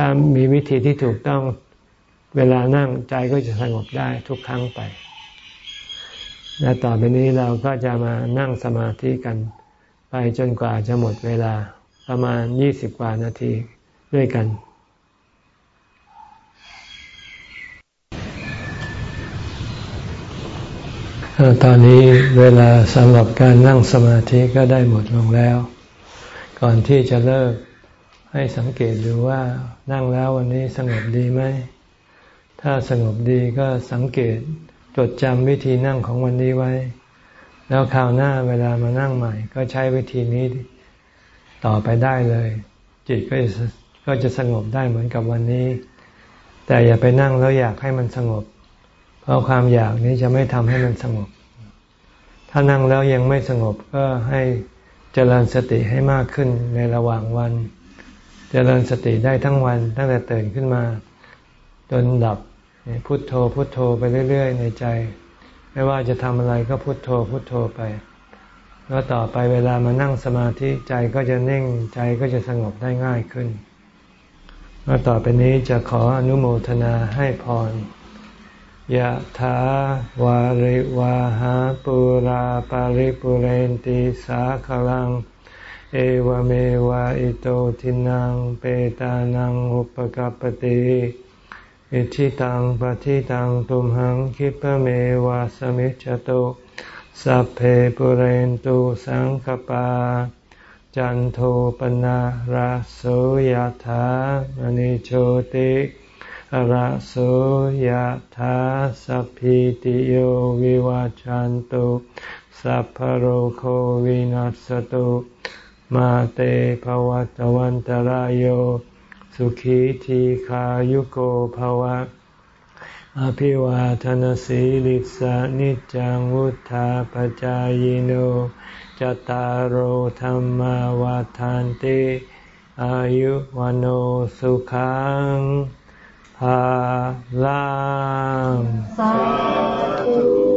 ถ้ามีวิธีที่ถูกต้องเวลานั่งใจก็จะสงบได้ทุกครั้งไป และต่อไปนี้เราก็จะมานั่งสมาธิกัน ไปจนกว่าจะหมดเวลาประมาณยี่สิบกว่านาทีด้วยกันตอนนี้เวลาสำหรับการนั่งสมาธิก็ได้หมดลงแล้ว ก่อนที่จะเลิก ให้สังเกตดูว่านั่งแล้ววันนี้สงบดีไหม ถ้าสงบดีก็สังเกตจดจำวิธีนั่งของวันนี้ไว้ แล้วคราวหน้าเวลามานั่งใหม่ ก็ใช้วิธีนี้ต่อไปได้เลย จิตก็จะก็จะสงบได้เหมือนกับวันนี้ แต่อย่าไปนั่งแล้วอยากให้มันสงบ เพราะความอยากนี้จะไม่ทำให้มันสงบ ถ้านั่งแล้วยังไม่สงบก็ให้เจริญสติให้มากขึ้นในระหว่างวัน เจริญสติได้ทั้งวันตั้งแต่ตื่นขึ้นมา จนดับพุทโธพุทโธไปเรื่อย ๆ ในใจ ไม่ว่าจะทำอะไรก็พุทโธพุทโธไป แล้วต่อไปเวลามานั่งสมาธิใจก็จะนิ่งใจก็จะสงบได้ง่ายขึ้นแล้วต่อไปนี้จะขออนุโมทนาให้พรยะถาวาริวาหาปุราปาริปุเรนติสาคลัง เอวเมวะอิโตทินังเปตานังอุปกปติอิทิตังปฏิตังตุมหังคิปเมวะสมิจจตุสัพเพปุเรนตุสังกปา จันโทปนะระโสยธามณิโชติระโสยธาสัพพิติโยวิวาจันตุสัพพโรโควินัสตุ มาเตภวัตวันตารโยสุขีทีขายุโกภวะ อภิวาทนสีลิสานิจังวุธาปจายโนจตารโหธรรมวาทานติอายุวันโอสุขังภาลังสา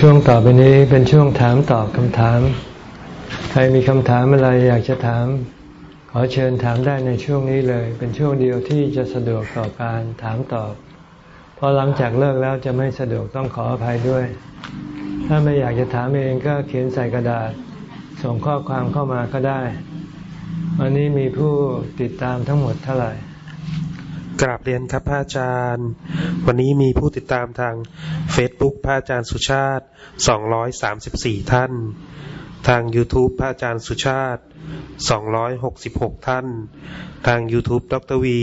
ช่วงต่อไปนี้เป็นช่วงถามตอบคำถาม ใครมีคำถามอะไรอยากจะถาม ขอเชิญถามได้ในช่วงนี้เลย เป็นช่วงเดียวที่จะสะดวกต่อการถามตอบพอหลังจากเลิกแล้วจะไม่สะดวกต้องขออภัยด้วย ถ้าไม่อยากจะถามเองก็เขียนใส่กระดาษ ส่งข้อความเข้ามาก็ได้ วันนี้มีผู้ติดตามทั้งหมดเท่าไหร่ กราบเรียนครับพระอาจารย์ วันนี้มีผู้ติดตามทาง Facebook พระอาจารย์สุชาติ 234 ท่าน ทาง YouTube พระอาจารย์สุชาติ 266 ท่าน ทาง YouTube ดรวี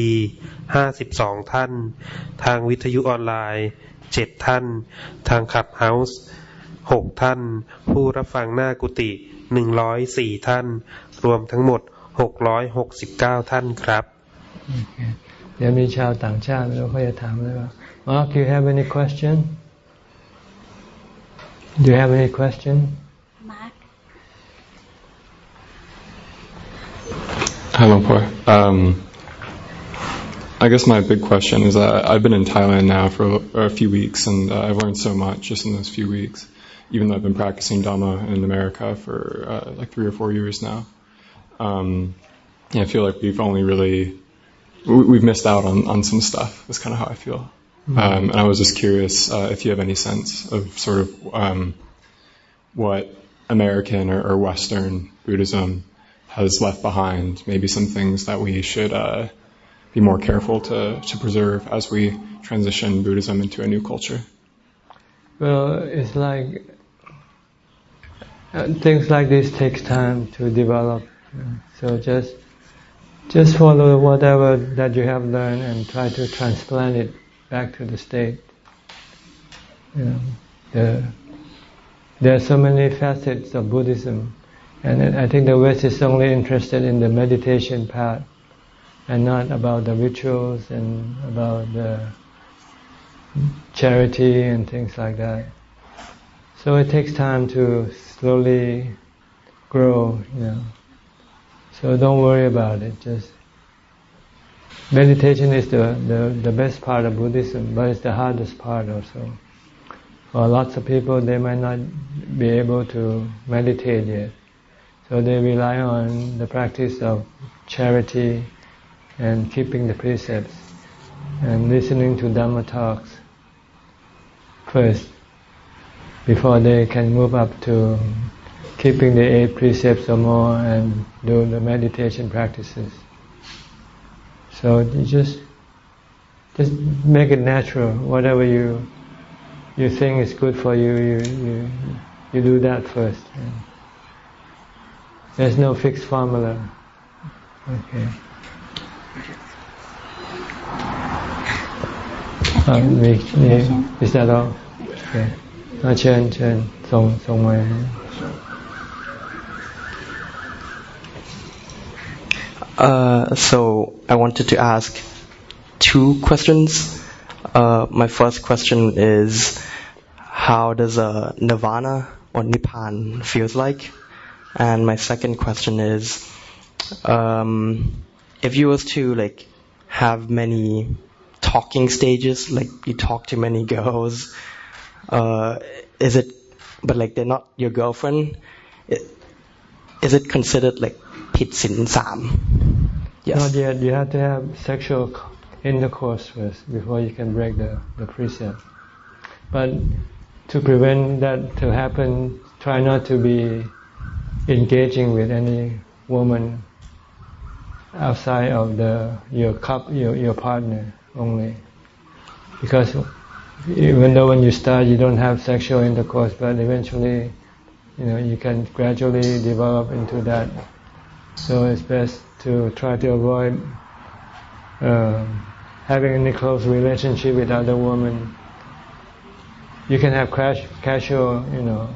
52 ท่าน ทางวิทยุออนไลน์ 7 ท่าน ทางขับเฮาส์ 6 ท่าน ผู้รับฟังหน้ากุฏิ 104 ท่าน รวมทั้งหมด 669 ท่านครับ okay. ดี๋ยวมีชาวต่างชาติแล้วเขาจะถามเลยว่า Mark you have any question Do you have any question Mark Hello Paul um, I guess my big question is that I've been in Thailand now for a few weeks and uh, I've learned so much just in those few weeks even though I've been practicing Dhamma in America for uh, like three or four years now um, yeah, I feel like we've only really we've missed out on, on some stuff. That's kind of how I feel. Mm-hmm. Um, and I was just curious uh, if you have any sense of sort of um, what American or, or, Western Buddhism has left behind. Maybe some things that we should uh, be more careful to, to preserve as we transition Buddhism into a new culture? Well, it's like uh, things like this takes time to develop. So just just follow whatever that you have learned and try to transplant it back to the state. You know, the, there are so many facets of Buddhism, and I think the West is only interested in the meditation part, and not about the rituals and about the charity and things like that. So it takes time to slowly grow, you know. So don't worry about it. Just meditation is the, the, the best part of Buddhism, but it's the hardest part also. For lots of people, they might not be able to meditate yet. So they rely on the practice of charity and keeping the precepts and listening to Dhamma talks first before they can move up to keeping the eight precepts or more and do the meditation practices. So you just just make it natural. Whatever you you think is good for you, you you, you do that first. There's no fixed formula. Okay. Uh, is that all? Okay. เชิญเชิญส่งส่งมา Uh, so I wanted to ask two questions. Uh, my first question is, how does a nirvana or nibbana feels like? And my second question is, um, if you was to like have many talking stages, like you talk to many girls, uh, is it, but like they're not your girlfriend, is it considered like ผิดศีลสาม Yes. Not yet. You have to have sexual intercourse first before you can break the, the precept. But to prevent that to happen, try not to be engaging with any woman outside of the your cup your your partner only, because even though when you start you don't have sexual intercourse, but eventually, you know, you can gradually develop into that so it's best to try to avoid uh, having any close relationship with other women. You can have casual, you know,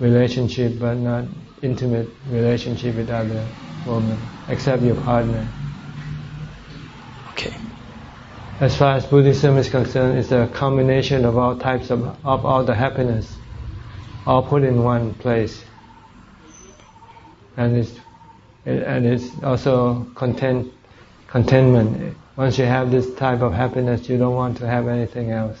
relationship, but not intimate relationship with other women, except your partner. Okay. As far as Buddhism is concerned, it's a combination of all types of, of all the happiness, all put in one place. And it's and it's also content, contentment. Once you have this type of happiness, you don't want to have anything else.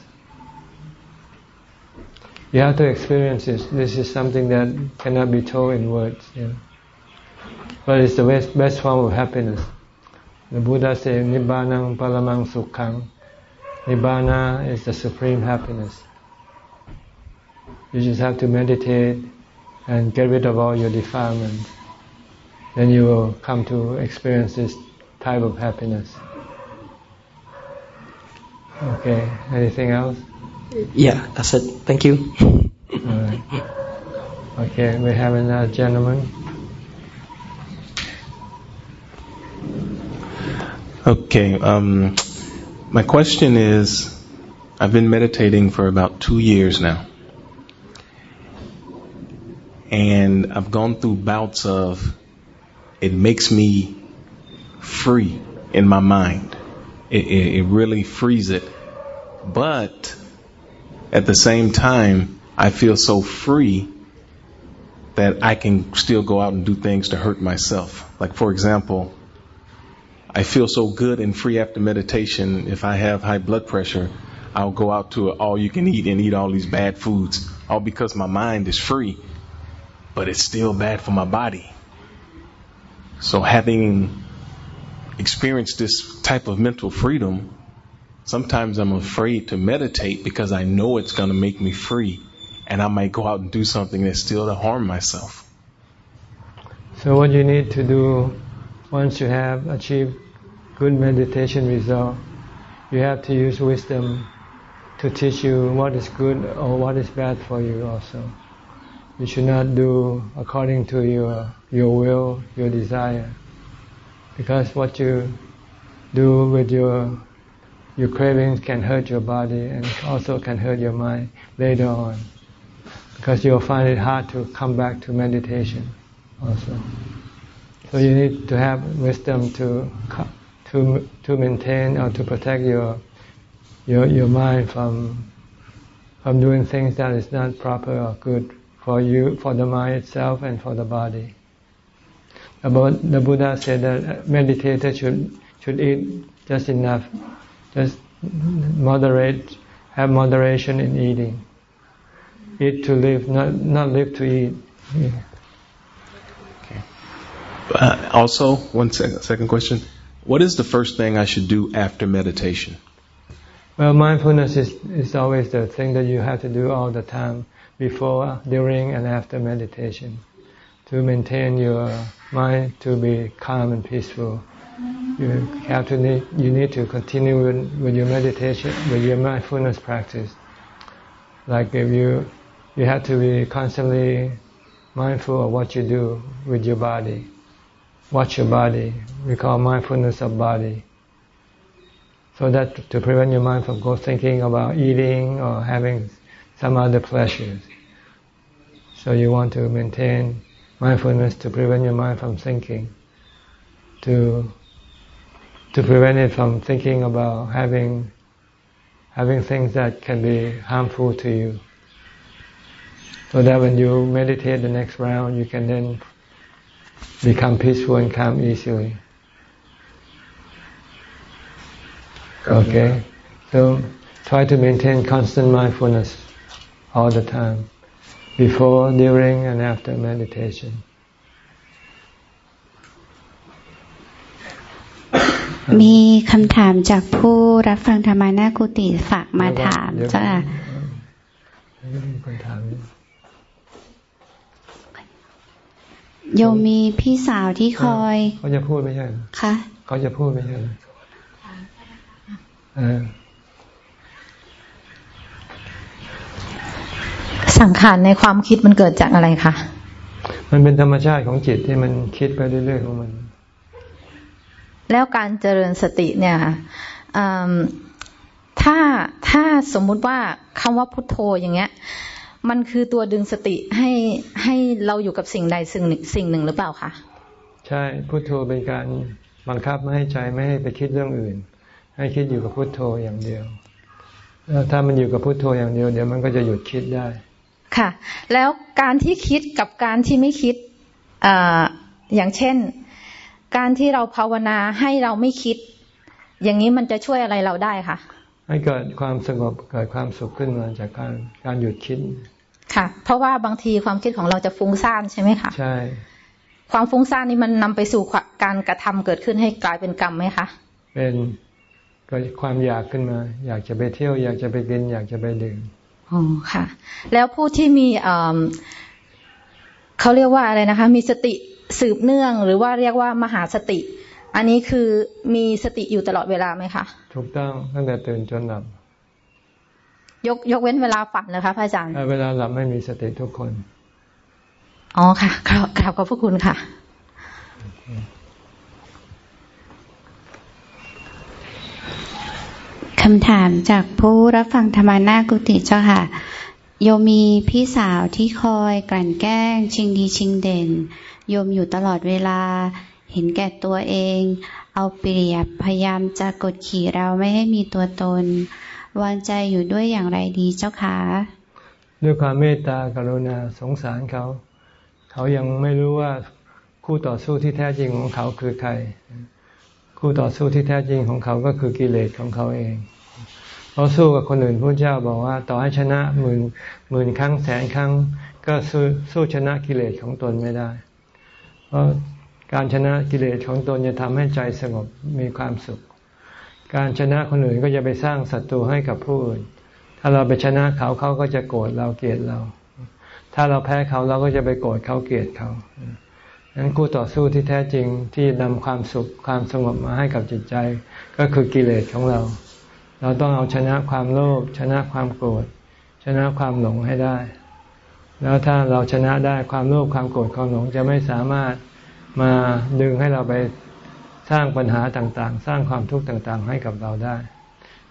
You have to experience this. This is something that cannot be told in words. Know. But it's the best, best form of happiness. The Buddha said, Nibbana paramang sukhang. Nibbana is the supreme happiness. You just have to meditate and get rid of all your defilements then you will come to experience this type of happiness. Okay, anything else? Yeah, that's it. Thank you. Alright. Okay, we have another gentleman. Okay, um, my question is, I've been meditating for about two years now. And I've gone through bouts of it makes me free in my mind. It, it, it really frees it. But at the same time, I feel so free that I can still go out and do things to hurt myself. Like, for example, I feel so good and free after meditation. If I have high blood pressure, I'll go out to all you can eat and eat all these bad foods, all because my mind is free, but it's still bad for my body. So having experienced this type of mental freedom, sometimes I'm afraid to meditate because I know it's going to make me free and I might go out and do something that's still to harm myself. So what you need to do once you have achieved good meditation result, you have to use wisdom to teach you what is good or what is bad for you also. You should not do according to your your will, your desire. Because what you do with your your cravings can hurt your body and also can hurt your mind later on. Because you'll find it hard to come back to meditation also. So you need to have wisdom to to to maintain or to protect your your your mind from from doing things that is not proper or good for you, for the mind itself, and for the body. About the Buddha said that meditator should should eat just enough, just moderate, have moderation in eating. Eat to live, not not live to eat. Yeah. Okay. Uh, also, one second, second question. What is the first thing I should do after meditation? Well, mindfulness is, is always the thing that you have to do all the time, before, during, and after meditation, to maintain your mind to be calm and peaceful. You have to need, you need to continue with, with your meditation, with your mindfulness practice. Like if you, you have to be constantly mindful of what you do with your body. Watch your body. We call mindfulness of body. So that to prevent your mind from go thinking about eating or having some other pleasures. So you want to maintain mindfulness to prevent your mind from thinking, to to prevent it from thinking about having having things that can be harmful to you. So that when you meditate the next round, you can then become peaceful and calm easily. Okay? So try to maintain constant mindfulness all the time, before, during, and after meditation. มีคำถามจากผู้รับฟังธรรมานากุติฝากมาถามจ้าโยมีพี่สาวที่คอย เขาจะพูดไม่ใช่คะเขาจะพูดไม่ใช่ สังขารในความคิดมันเกิดจากอะไรคะมันเป็นธรรมชาติของจิตที่มันคิดไปเรื่อยๆของมัน แล้วการเจริญสติเนี่ยค่ะถ้าถ้าสมมุติว่าคำว่าพุทโธอย่างเงี้ย มันคือตัวดึงสติให้ให้เราอยู่กับสิ่งใดสิ่งสิ่งหนึ่งหรือเปล่าคะใช่พุทโธเป็นการบังคับไม่ให้ใจไม่ให้ไปคิดเรื่องอื่น ให้คิดอยู่กับพุทโธอย่างเดียวแล้วถ้ามันอยู่กับพุทโธอย่างเดียวเดี๋ยวมันก็จะหยุดคิดได้ ค่ะ แล้วการที่คิดกับการที่ไม่คิดออย่างเช่น การที่เราภาวนาให้เราไม่คิด อย่างนี้มันจะช่วยอะไรเราได้คะให้เกิดความสงบเกิดความสุขขึ้นมาจากการการหยุดคิด ค่ะ เพราะว่าบางทีความคิดของเราจะฟุ้งซ่านใช่ไหมคะใช่ ความฟุ้งซ่านนี้มันนำไปสู่การกระทำเกิดขึ้นให้กลายเป็นกรรมไหมคะเป็นก็ความอยากขึ้นมา อยากจะไปเที่ยว อยากจะไปกิน อยากจะไปดื่ม อ๋อค่ะ แล้วผู้ที่มีเขาเรียกว่าอะไรนะคะ มีสติสืบเนื่อง หรือว่าเรียกว่ามหาสติ อันนี้คือมีสติอยู่ตลอดเวลาไหมคะถูกต้องตั้งแต่ตื่นจนหลับยกยกเว้นเวลาฝันเลยคะพระอาจารย์เวลาหลับไม่มีสติทุกคน อ๋อค่ะกราบขอบพระคุณค่ะ คำถามจากผู้รับฟังธรรมานากุติเจ้าค่ะ โยมีพี่สาวที่คอยกลั่นแกล้ง ชิงดีชิงเด่น โยมอยู่ตลอดเวลา เห็นแก่ตัวเอง เอาเปรียบพยายามจะกดขี่เราไม่ให้มีตัวตน วางใจอยู่ด้วยอย่างไรดีเจ้าคะด้วยความเมตตากรุณาสงสารเขา เขายังไม่รู้ว่าคู่ต่อสู้ที่แท้จริงของเขาคือใครคู่ต่อสู้ที่แท้จริงของเขาก็คือกิเลสของเขาเอง เขาสู้กับคนอื่นพระเจ้าบอกว่า ต่อให้ชนะหมื่นหมื่นครั้งแสนครั้ง ก็สู้สู้ชนะกิเลสของตนไม่ได้ เพราะการชนะกิเลสของตนจะทำให้ใจสงบมีความสุข การชนะคนอื่นก็จะไปสร้างศัตรูให้กับผู้อื่น ถ้าเราไปชนะเขาเขาก็จะโกรธเราเกลียดเรา ถ้าเราแพ้เขาเราก็จะไปโกรธเขาเกลียดเขานั้นคู่ต่อสู้ที่แท้จริงที่นำความสุขความสงบมาให้กับจิตใจ ก็คือกิเลสของเรา เราต้องเอาชนะความโลภชนะความโกรธชนะความหลงให้ได้ แล้วถ้าเราชนะได้ความโลภความโกรธความหลงจะไม่สามารถมาดึงให้เราไปสร้างปัญหาต่างๆ สร้างความทุกข์ต่างๆ ให้กับเราได้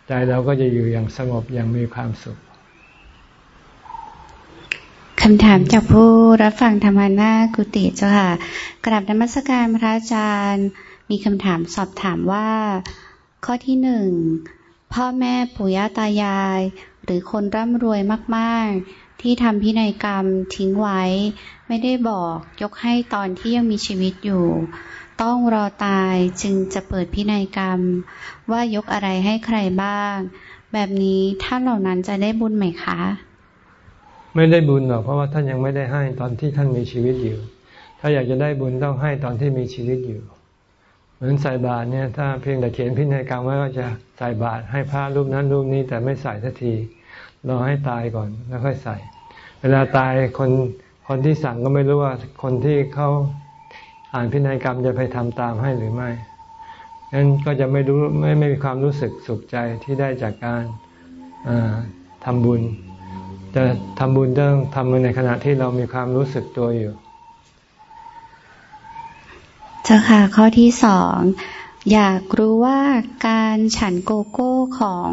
ใจเราก็จะอยู่อย่างสงบอย่างมีความสุขคำถามจากผู้รับฟังธรรมนากุติเจ้าค่ะกราบนมัสการพระอาจารย์ มีคำถามสอบถามว่า ข้อที่หนึ่ง พ่อแม่ปู่ย่าตายาย หรือคนร่ำรวยมากๆ ที่ทำพินัยกรรมทิ้งไว้ ไม่ได้บอกยกให้ตอนที่ยังมีชีวิตอยู่ ต้องรอตายจึงจะเปิดพินัยกรรม ว่ายกอะไรให้ใครบ้าง แบบนี้ท่านเหล่านั้นจะได้บุญไหมคะ ไม่ได้บุญหรอกเพราะว่าท่านยังไม่ได้ให้ตอนที่ท่านมีชีวิตอยู่ ถ้าอยากจะได้บุญต้องให้ตอนที่มีชีวิตอยู่ เหมือนใส่บาตรเนี่ยถ้าเพียงแต่เขียนพินัยกรรมไว้ว่าจะใส่บาตรให้พระรูปนั้นรูปนี้แต่ไม่ใส่ทันทีรอให้ตายก่อนแล้วค่อยใส่ เวลาตายคนคนที่สั่งก็ไม่รู้ว่าคนที่เขาอ่านพินัยกรรมจะไปทำตามให้หรือไม่นั้นก็จะไม่รู้ไม่ไม่มีความรู้สึกสุขใจที่ได้จากการทำบุญ จะทำบุญต้องทำในขณะที่เรามีความรู้สึกตัวอยู่ เจ้าค่ะ ข้อที่สอง อยากรู้ว่าการฉันโกโก้ของ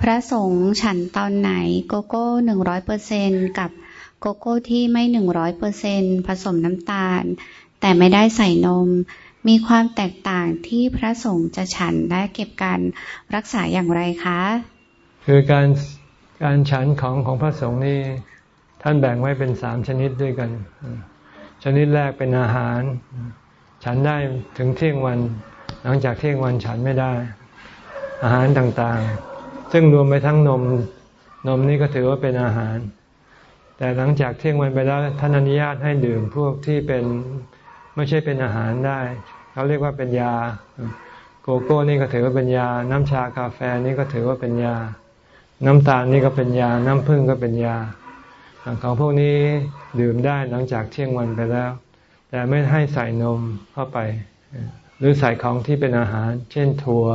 พระสงฆ์ฉันตอนไหนโกโก้หนึ่งร้อยเปอร์เซนกับโกโก้ที่ไม่หนึ่งร้อยเปอร์เซนผสมน้ำตาล แต่ไม่ได้ใส่นม มีความแตกต่างที่พระสงฆ์จะฉันและเก็บการรักษาอย่างไรคะ คือการการฉันของของพระสงฆ์นี่ท่านแบ่งไว้เป็นสามชนิดด้วยกัน ชนิดแรกเป็นอาหาร ฉันได้ถึงเที่ยงวัน หลังจากเที่ยงวันฉันไม่ได้ อาหารต่างๆ ซึ่งรวมไปทั้งนม นมนี่ก็ถือว่าเป็นอาหาร แต่หลังจากเที่ยงวันไปแล้วท่านอนุญาตให้ดื่มพวกที่เป็นไม่ใช่เป็นอาหารได้ เขาเรียกว่าเป็นยา โกโก้นี่ก็ถือว่าเป็นยา น้ำชากาแฟนี่ก็ถือว่าเป็นยา น้ำตาลนี่ก็เป็นยา น้ำผึ้งก็เป็นยา ของพวกนี้ดื่มได้หลังจากเที่ยงวันไปแล้ว แต่ไม่ให้ใส่นมเข้าไป หรือใส่ของที่เป็นอาหาร เช่นถั่ว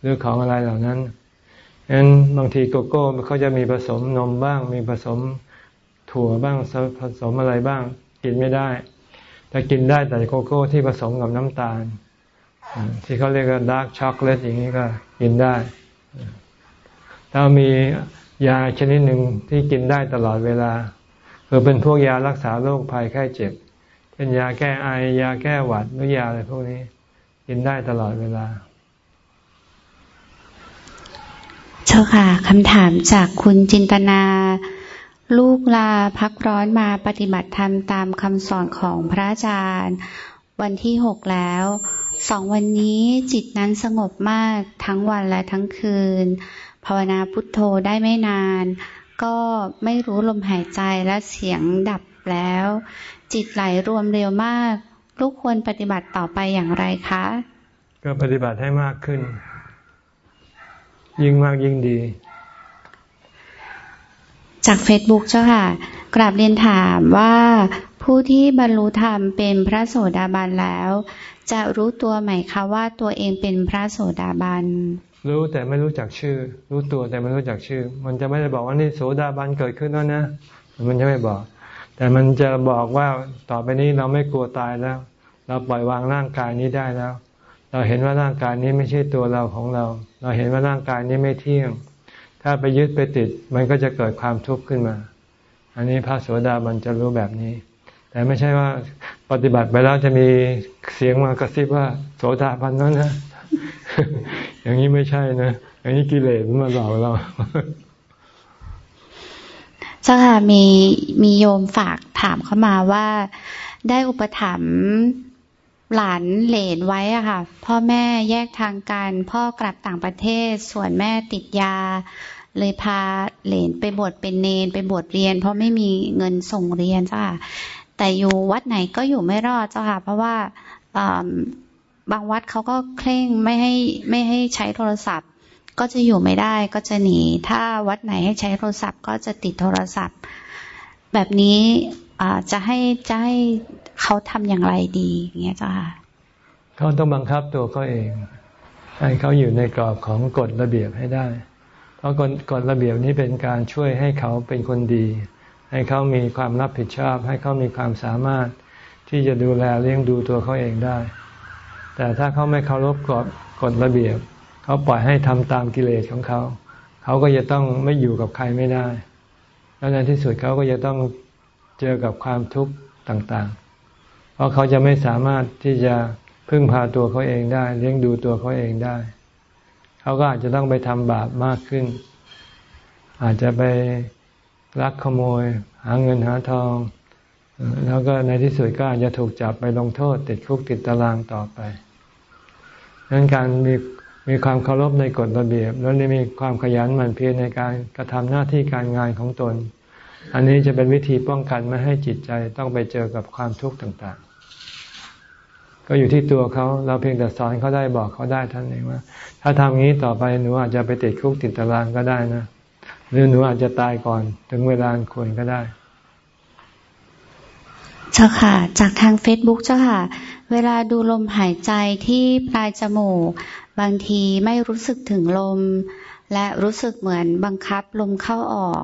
หรือของอะไรเหล่านั้นงั้นบางทีโกโก้เขาจะมีผสมนมบ้าง มีผสมถั่วบ้างผสมอะไรบ้าง กินไม่ได้แต่กินได้แต่โกโก้ที่ผสมกับน้ำตาล ที่เขาเรียกว่า dark chocolate อย่างนี้ก็กินได้ถ้ามียาชนิดหนึ่งที่กินได้ตลอดเวลา คือเป็นพวกยารักษาโรคภัยไข้เจ็บ เป็นยาแก้ไอยาแก้หวัดหรือยาอะไรพวกนี้ กินได้ตลอดเวลา เจ้าค่ะคำถามจากคุณจินตนา ลูกลาพักร้อนมาปฏิบัติธรรมตามคำสอนของพระอาจารย์ วันที่หกแล้วสองวันนี้จิตนั้นสงบมากทั้งวันและทั้งคืน ภาวนาพุทโธได้ไม่นาน ก็ไม่รู้ลมหายใจและเสียงดับ แล้ว จิตไหลรวมเร็วมาก ลูกควรปฏิบัติต่อไปอย่างไรคะ ก็ปฏิบัติให้มากขึ้น ยิ่งมากยิ่งดี จากเฟซบุ๊กเจ้าค่ะ กราบเรียนถามว่าผู้ที่บรรลุธรรมเป็นพระโสดาบันแล้ว จะรู้ตัวไหมคะว่าตัวเองเป็นพระโสดาบันรู้แต่ไม่รู้จักชื่อ รู้ตัวแต่ไม่รู้จักชื่อ มันจะไม่ได้บอกว่านี่โสดาบันเกิดขึ้นแล้วนะ มันจะไม่บอก แต่มันจะบอกว่าต่อไปนี้เราไม่กลัวตายแล้ว เราปล่อยวางร่างกายนี้ได้แล้ว เราเห็นว่าร่างกายนี้ไม่ใช่ตัวเราของเรา เราเห็นว่าร่างกายนี้ไม่เที่ยง ถ้าไปยึดไปติด มันก็จะเกิดความทุกข์ขึ้นมา อันนี้พระโสดาบันจะรู้แบบนี้ แต่ไม่ใช่ว่าปฏิบัติไปแล้วจะมีเสียงมากระซิบว่า โสดาบันนั้นนะ อย่างนี้ไม่ใช่นะ อย่างนี้กิเลสมันมาหลอกเรา เจ้าค่ะมีมีโยมฝากถามเข้ามาว่า ได้อุปถัมภ์หลานเหลนไว้อะค่ะ พ่อแม่แยกทางกัน พ่อกลับต่างประเทศ ส่วนแม่ติดยา เลยพาเหลนไปบวชเป็นเนนไปบวชเรียน เพราะไม่มีเงินส่งเรียนจ้าแต่อยู่วัดไหนก็อยู่ไม่รอดเจ้าค่ะ เพราะว่าบางวัดเขาก็เคร่งไม่ให้ไม่ให้ใช้โทรศัพท์ ก็จะอยู่ไม่ได้ก็จะหนี ถ้าวัดไหนให้ใช้โทรศัพท์ ก็จะติดโทรศัพท์ แบบนี้จะให้จะให้เขาทำอย่างไรดีอย่างเงี้ยเจ้าค่ะเขาต้องบังคับตัวเขาเอง ให้เขาอยู่ในกรอบของกฎระเบียบให้ได้ เพราะกฎกฎระเบียบนี้เป็นการช่วยให้เขาเป็นคนดี ให้เขามีความรับผิดชอบ ให้เขามีความสามารถที่จะดูแลเลี้ยงดูตัวเขาเองได้ แต่ถ้าเขาไม่เคารพกฎกฎระเบียบ เขาปล่อยให้ทำตามกิเลสของเขา เขาก็จะต้องไม่อยู่กับใครไม่ได้ แล้วในที่สุดเขาก็จะต้องเจอกับความทุกข์ต่างๆ เพราะเขาจะไม่สามารถที่จะพึ่งพาตัวเขาเองได้ เลี้ยงดูตัวเขาเองได้ เขาก็อาจจะต้องไปทำบาปมากขึ้น อาจจะไปลักขโมย หาเงินหาทอง แล้วก็ในที่สุดก็อาจจะถูกจับไปลงโทษ ติดคุกติดตารางต่อไปดังนั้นการมี มีความเคารพในกฎระเบียบ แล้วมีความขยันหมั่นเพียรในการกระทำหน้าที่การงานของตน อันนี้จะเป็นวิธีป้องกันไม่ให้จิตใจต้องไปเจอกับความทุกข์ต่างๆ ก็อยู่ที่ตัวเขาเราเพียงแต่สอนเขาได้บอกเขาได้ท่านเองว่า ถ้าทำงี้ต่อไปหนูอาจจะไปติดคุกติดตารางก็ได้นะหรือหนูอาจจะตายก่อน ถึงเวลาควรก็ได้ เจ้าค่ะ จากทางเฟซบุ๊กเจ้าค่ะ เวลาดูลมหายใจที่ปลายจมูก บางทีไม่รู้สึกถึงลม และรู้สึกเหมือนบังคับลมเข้าออก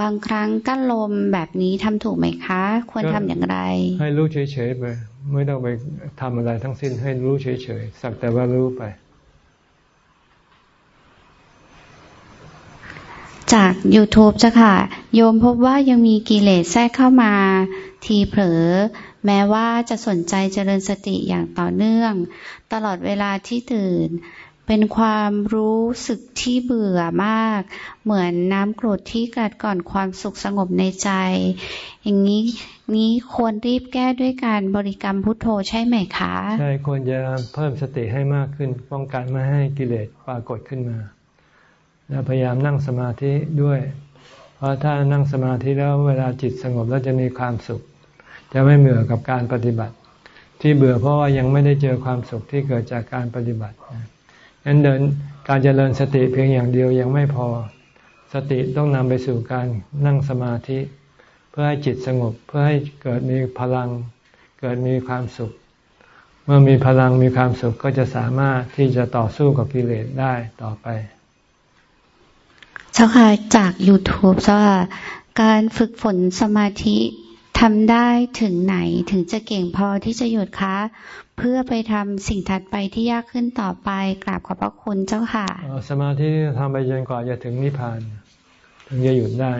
บางครั้งกั้นลมแบบนี้ทำถูกไหมคะ ควรทำอย่างไร ให้รู้เฉยๆไปไม่ต้องไปทำอะไรทั้งสิ้นให้รู้เฉยๆสักแต่ว่ารู้ไป จาก YouTube จ้ะค่ะ โยมพบว่ายังมีกิเลสแทรกเข้ามา ทีเผลอ แม้ว่าจะสนใจเจริญสติอย่างต่อเนื่อง ตลอดเวลาที่ตื่น เป็นความรู้สึกที่เบื่อมาก เหมือนน้ำกรดที่กัดก่อนความสุขสงบในใจ อย่างนี้นี้ควรรีบแก้ด้วยการบริกรรมพุทโธใช่ไหมคะ ใช่ควรจะเพิ่มสติให้มากขึ้น ป้องกันไม่ให้กิเลสปรากฏขึ้นมา แล้วพยายามนั่งสมาธิด้วย เพราะถ้านั่งสมาธิแล้วเวลาจิตสงบแล้วจะมีความสุข จะไม่เบื่อกับการปฏิบัติ ที่เบื่อเพราะว่ายังไม่ได้เจอความสุขที่เกิดจากการปฏิบัติงั้นเดินการเจริญสติเพียงอย่างเดียวยังไม่พอ สติต้องนำไปสู่การนั่งสมาธิ เพื่อให้จิตสงบเพื่อให้เกิดมีพลัง เกิดมีความสุข เมื่อมีพลังมีความสุขก็จะสามารถที่จะต่อสู้กับกิเลสได้ต่อไปเจ้าค่ะจาก YouTube เจ้าค่ะการฝึกฝนสมาธิ ทำได้ถึงไหนถึงจะเก่งพอที่จะหยุดคะ เพื่อไปทำสิ่งถัดไปที่ยากขึ้นต่อไปกราบขอบพระคุณเจ้าค่ะสมาธิทำไปจนกว่าจะถึงนิพพาน ถึงจะหยุดได้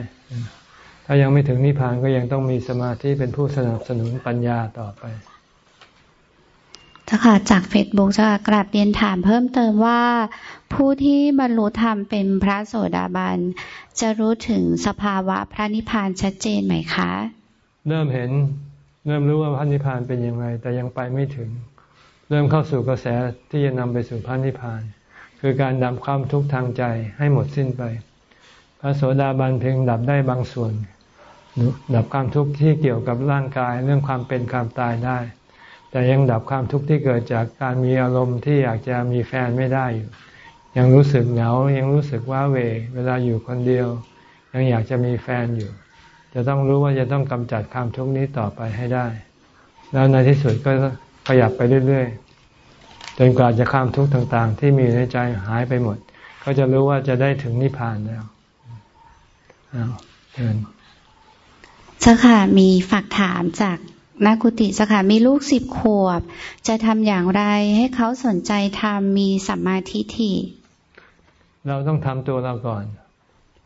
ถ้ายังไม่ถึงนิพพานก็ยังต้องมีสมาธิเป็นผู้สนับสนุนปัญญาต่อไปเจ้าค่ะจากเฟซบุ๊กจะกราบเรียนถามเพิ่มเติมว่า ผู้ที่บรรลุธรรมเป็นพระโสดาบัน จะรู้ถึงสภาวะพระนิพพานชัดเจนไหมคะ เริ่มเห็นเริ่มรู้ว่าพระนิพพานเป็นอย่างไร แต่ยังไปไม่ถึง เริ่มเข้าสู่กระแสที่จะนำไปสู่พระนิพพาน คือการดับความทุกข์ทางใจให้หมดสิ้นไป พระโสดาบันเพียงดับได้บางส่วน ดับความทุกข์ที่เกี่ยวกับร่างกายเรื่องความเป็นความตายได้ แต่ยังดับความทุกข์ที่เกิดจากการมีอารมณ์ที่อยากจะมีแฟนไม่ได้อยู่ ยังรู้สึกเหงายังรู้สึกว่าเว เวลาอยู่คนเดียว ยังอยากจะมีแฟนอยู่ จะต้องรู้ว่าจะต้องกำจัดความทุกข์นี้ต่อไปให้ได้ แล้วในที่สุดก็ขยับไปเรื่อยๆ จนกว่าจะความทุกข์ต่างๆ ที่มีในใจหายไปหมด ก็จะรู้ว่าจะได้ถึงนิพพานแล้วเชิญเจ้าค่ะมีฝากถามจากนักกุฏิเจ้าค่ะมีลูกสิบขวบ จะทำอย่างไรให้เขาสนใจทำมีสัมมาทิฏฐิ เราต้องทำตัวเราก่อน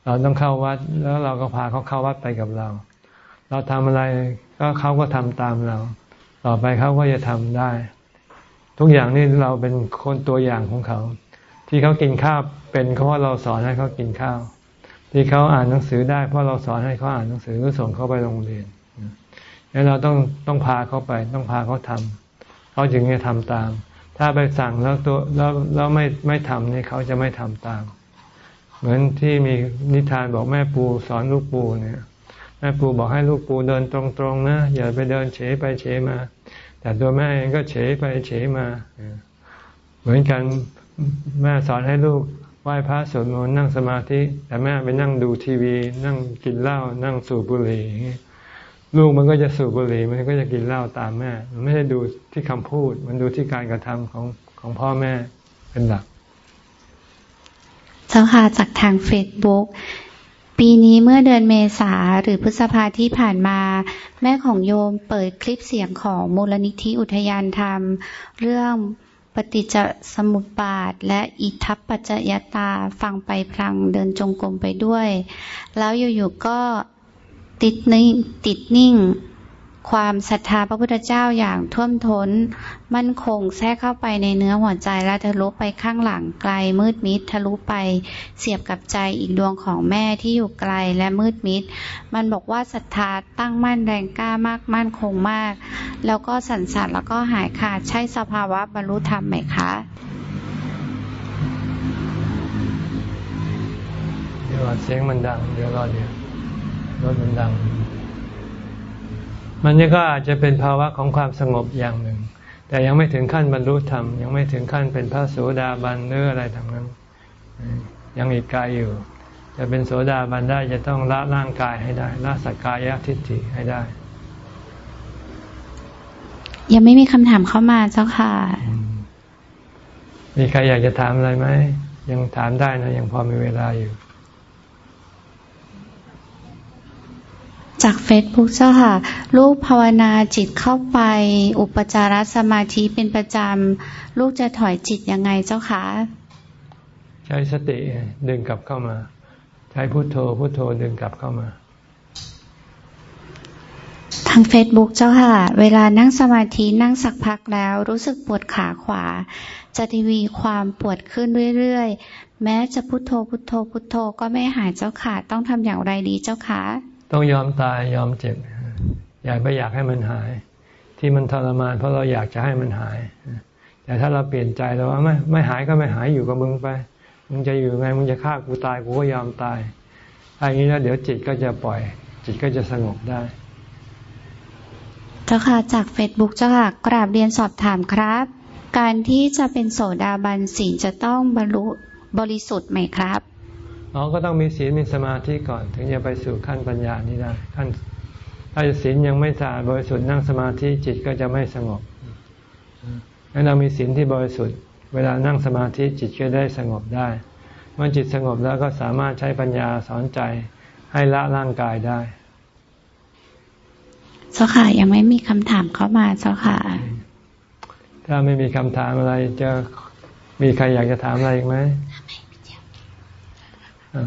เราต้องเข้าวัดแล้วเราก็พาเขาเข้าวัดไปกับเรา เราทำอะไรก็เขาก็ทำตามเรา ต่อไปเขาก็จะทำได้ ทุกอย่างนี่เราเป็นคนตัวอย่างของเขา ที่เขากินข้าวเป็นเพราะเราสอนให้เขากินข้าว ที่เขาอ่านหนังสือได้ เพราะเราสอนให้เขาอ่านหนังสือหรือส่งเขาไปโรงเรียนงั้นเราต้องต้องพาเขาไป ต้องพาเขาทำเขาจึงจะทำตาม ถ้าไปสั่งแล้วตัวแล้วแล้วไม่ไม่ทำนี่เขาจะไม่ทำตาม เหมือนที่มีนิทานบอกแม่ปูสอนลูกปูเนี่ย แม่ปูบอกให้ลูกปูเดินตรงๆนะอย่าไปเดินเฉยไปเฉยมา แต่ตัวแม่เองก็เฉยไปเฉยมา เหมือนกันแม่สอนให้ลูกไหว้พระสวดมนต์นั่งสมาธิ แต่แม่ไปนั่งดูทีวี นั่งกินเหล้านั่งสูบบุหรี่ลูกมันก็จะสูบบุหรี่มันก็จะกินเหล้าตามแม่ มันไม่ได้ดูที่คำพูด มันดูที่การกระทำของของพ่อแม่เป็นหลัก จ้าค่ะจากทางเฟซบุ๊กปีนี้เมื่อเดือนเมษาหรือพฤษภาที่ผ่านมา แม่ของโยมเปิดคลิปเสียงของมูลนิธิอุทยานธรรม เรื่องปฏิจจสมุปบาท และอิทัปปัจจยตาฟังไปพลังเดินจงกรมไปด้วย แล้วอยู่ๆก็ติดนิ่งติดนิ่ง ความศรัทธาพระพุทธเจ้าอย่างท่วมทน้น มั่นคงแทรกเข้าไปในเนื้อหัวใจและทะลุไปข้างหลังไกลมืดมิดทะลุไปเสียบกับใจอีกดวงของแม่ที่อยู่ไกลและมืดมิด มันบอกว่าศรัทธาตั้งมั่นแรงกล้ามากมั่นคงมาก แล้วก็สันสัตแล้วก็หายขาดใช่สภาวะบรรลุธรรมไหมคะเดี๋ยวเสียงมันดังเดี๋ยวรอเดี๋ยวรถมันดัง มันนี่ก็อาจจะเป็นภาวะของความสงบอย่างหนึ่ง แต่ยังไม่ถึงขั้นบรรลุธรรม ยังไม่ถึงขั้นเป็นพระโสดาบันหรืออะไรทางนั้น ยังอีกไกลอยู่ จะเป็นโสดาบันได้จะต้องละร่างกายให้ได้ละสักกายทิฏฐิให้ได้ ยังไม่มีคำถามเข้ามาเจ้าค่ะ มีใครอยากจะถามอะไรไหมยังถามได้นะยังพอมีเวลาอยู่ จากเฟซบุ๊กเจ้าค่ะ ลูกภาวนาจิตเข้าไป อุปจารสมาธิเป็นประจำ ลูกจะถอยจิตยังไงเจ้าคะใช้สติดึงกลับเข้ามา ใช้พุโทโธพุโทโธดึงกลับเข้ามา ทางเฟซบุ๊กเจ้าค่ะ เวลานั่งสมาธินั่งสักพักแล้ว รู้สึกปวดขาขวา จะทีวีความปวดขึ้นเรื่อยๆ แม้จะพุโทโธพุโทโธพุโทโธก็ไม่หายเจ้าค่ะ ต้องทำอย่างไรดีเจ้าคะ ต้องยอมตายยอมเจ็บ อยากไปอยากให้มันหาย ที่มันทรมานเพราะเราอยากจะให้มันหาย แต่ถ้าเราเปลี่ยนใจแล้วว่าไม่ไม่หายก็ไม่หายอยู่กับมึงไป มึงจะอยู่ไงมึงจะฆ่ากูตายกูก็ยอมตายอันนี้แล้วเดี๋ยวจิตก็จะปล่อย จิตก็จะสงบได้เจ้าค่ะจากเฟซบุ๊กเจ้าค่ะกราบเรียนสอบถามครับ การที่จะเป็นโสดาบันศีลจะต้องบรรลุบริสุทธิ์ไหมครับ อ๋อก็ต้องมีศีลมีสมาธิก่อน ถึงจะไปสู่ขั้นปัญญานี้ได้ขั้นถ้าศีลยังไม่สะอาดบริสุทธิ์นั่งสมาธิจิตก็จะไม่สงบงั้นเรามีศีลที่บริสุทธิ์ เวลานั่งสมาธิจิตก็ได้สงบได้เมื่อจิตสงบแล้วก็สามารถใช้ปัญญาสอนใจให้ละร่างกายได้เจ้าค่ะยังไม่มีคำถามเข้ามาเจ้าค่ะ ถ้าไม่มีคำถามอะไรจะมีใครอยากจะถามอะไรอีกไหม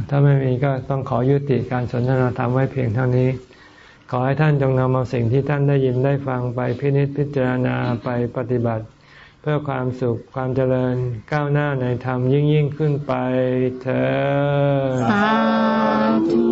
ถ้าไม่มีก็ต้องขอยุติการสนทนาธรรมไว้เพียงเท่านี้ ขอให้ท่านจงนำเอาสิ่งที่ท่านได้ยินได้ฟังไปพินิจพิจารณาไปปฏิบัติ เพื่อความสุขความเจริญก้าวหน้าในธรรมยิ่งยิ่งขึ้นไปเถิด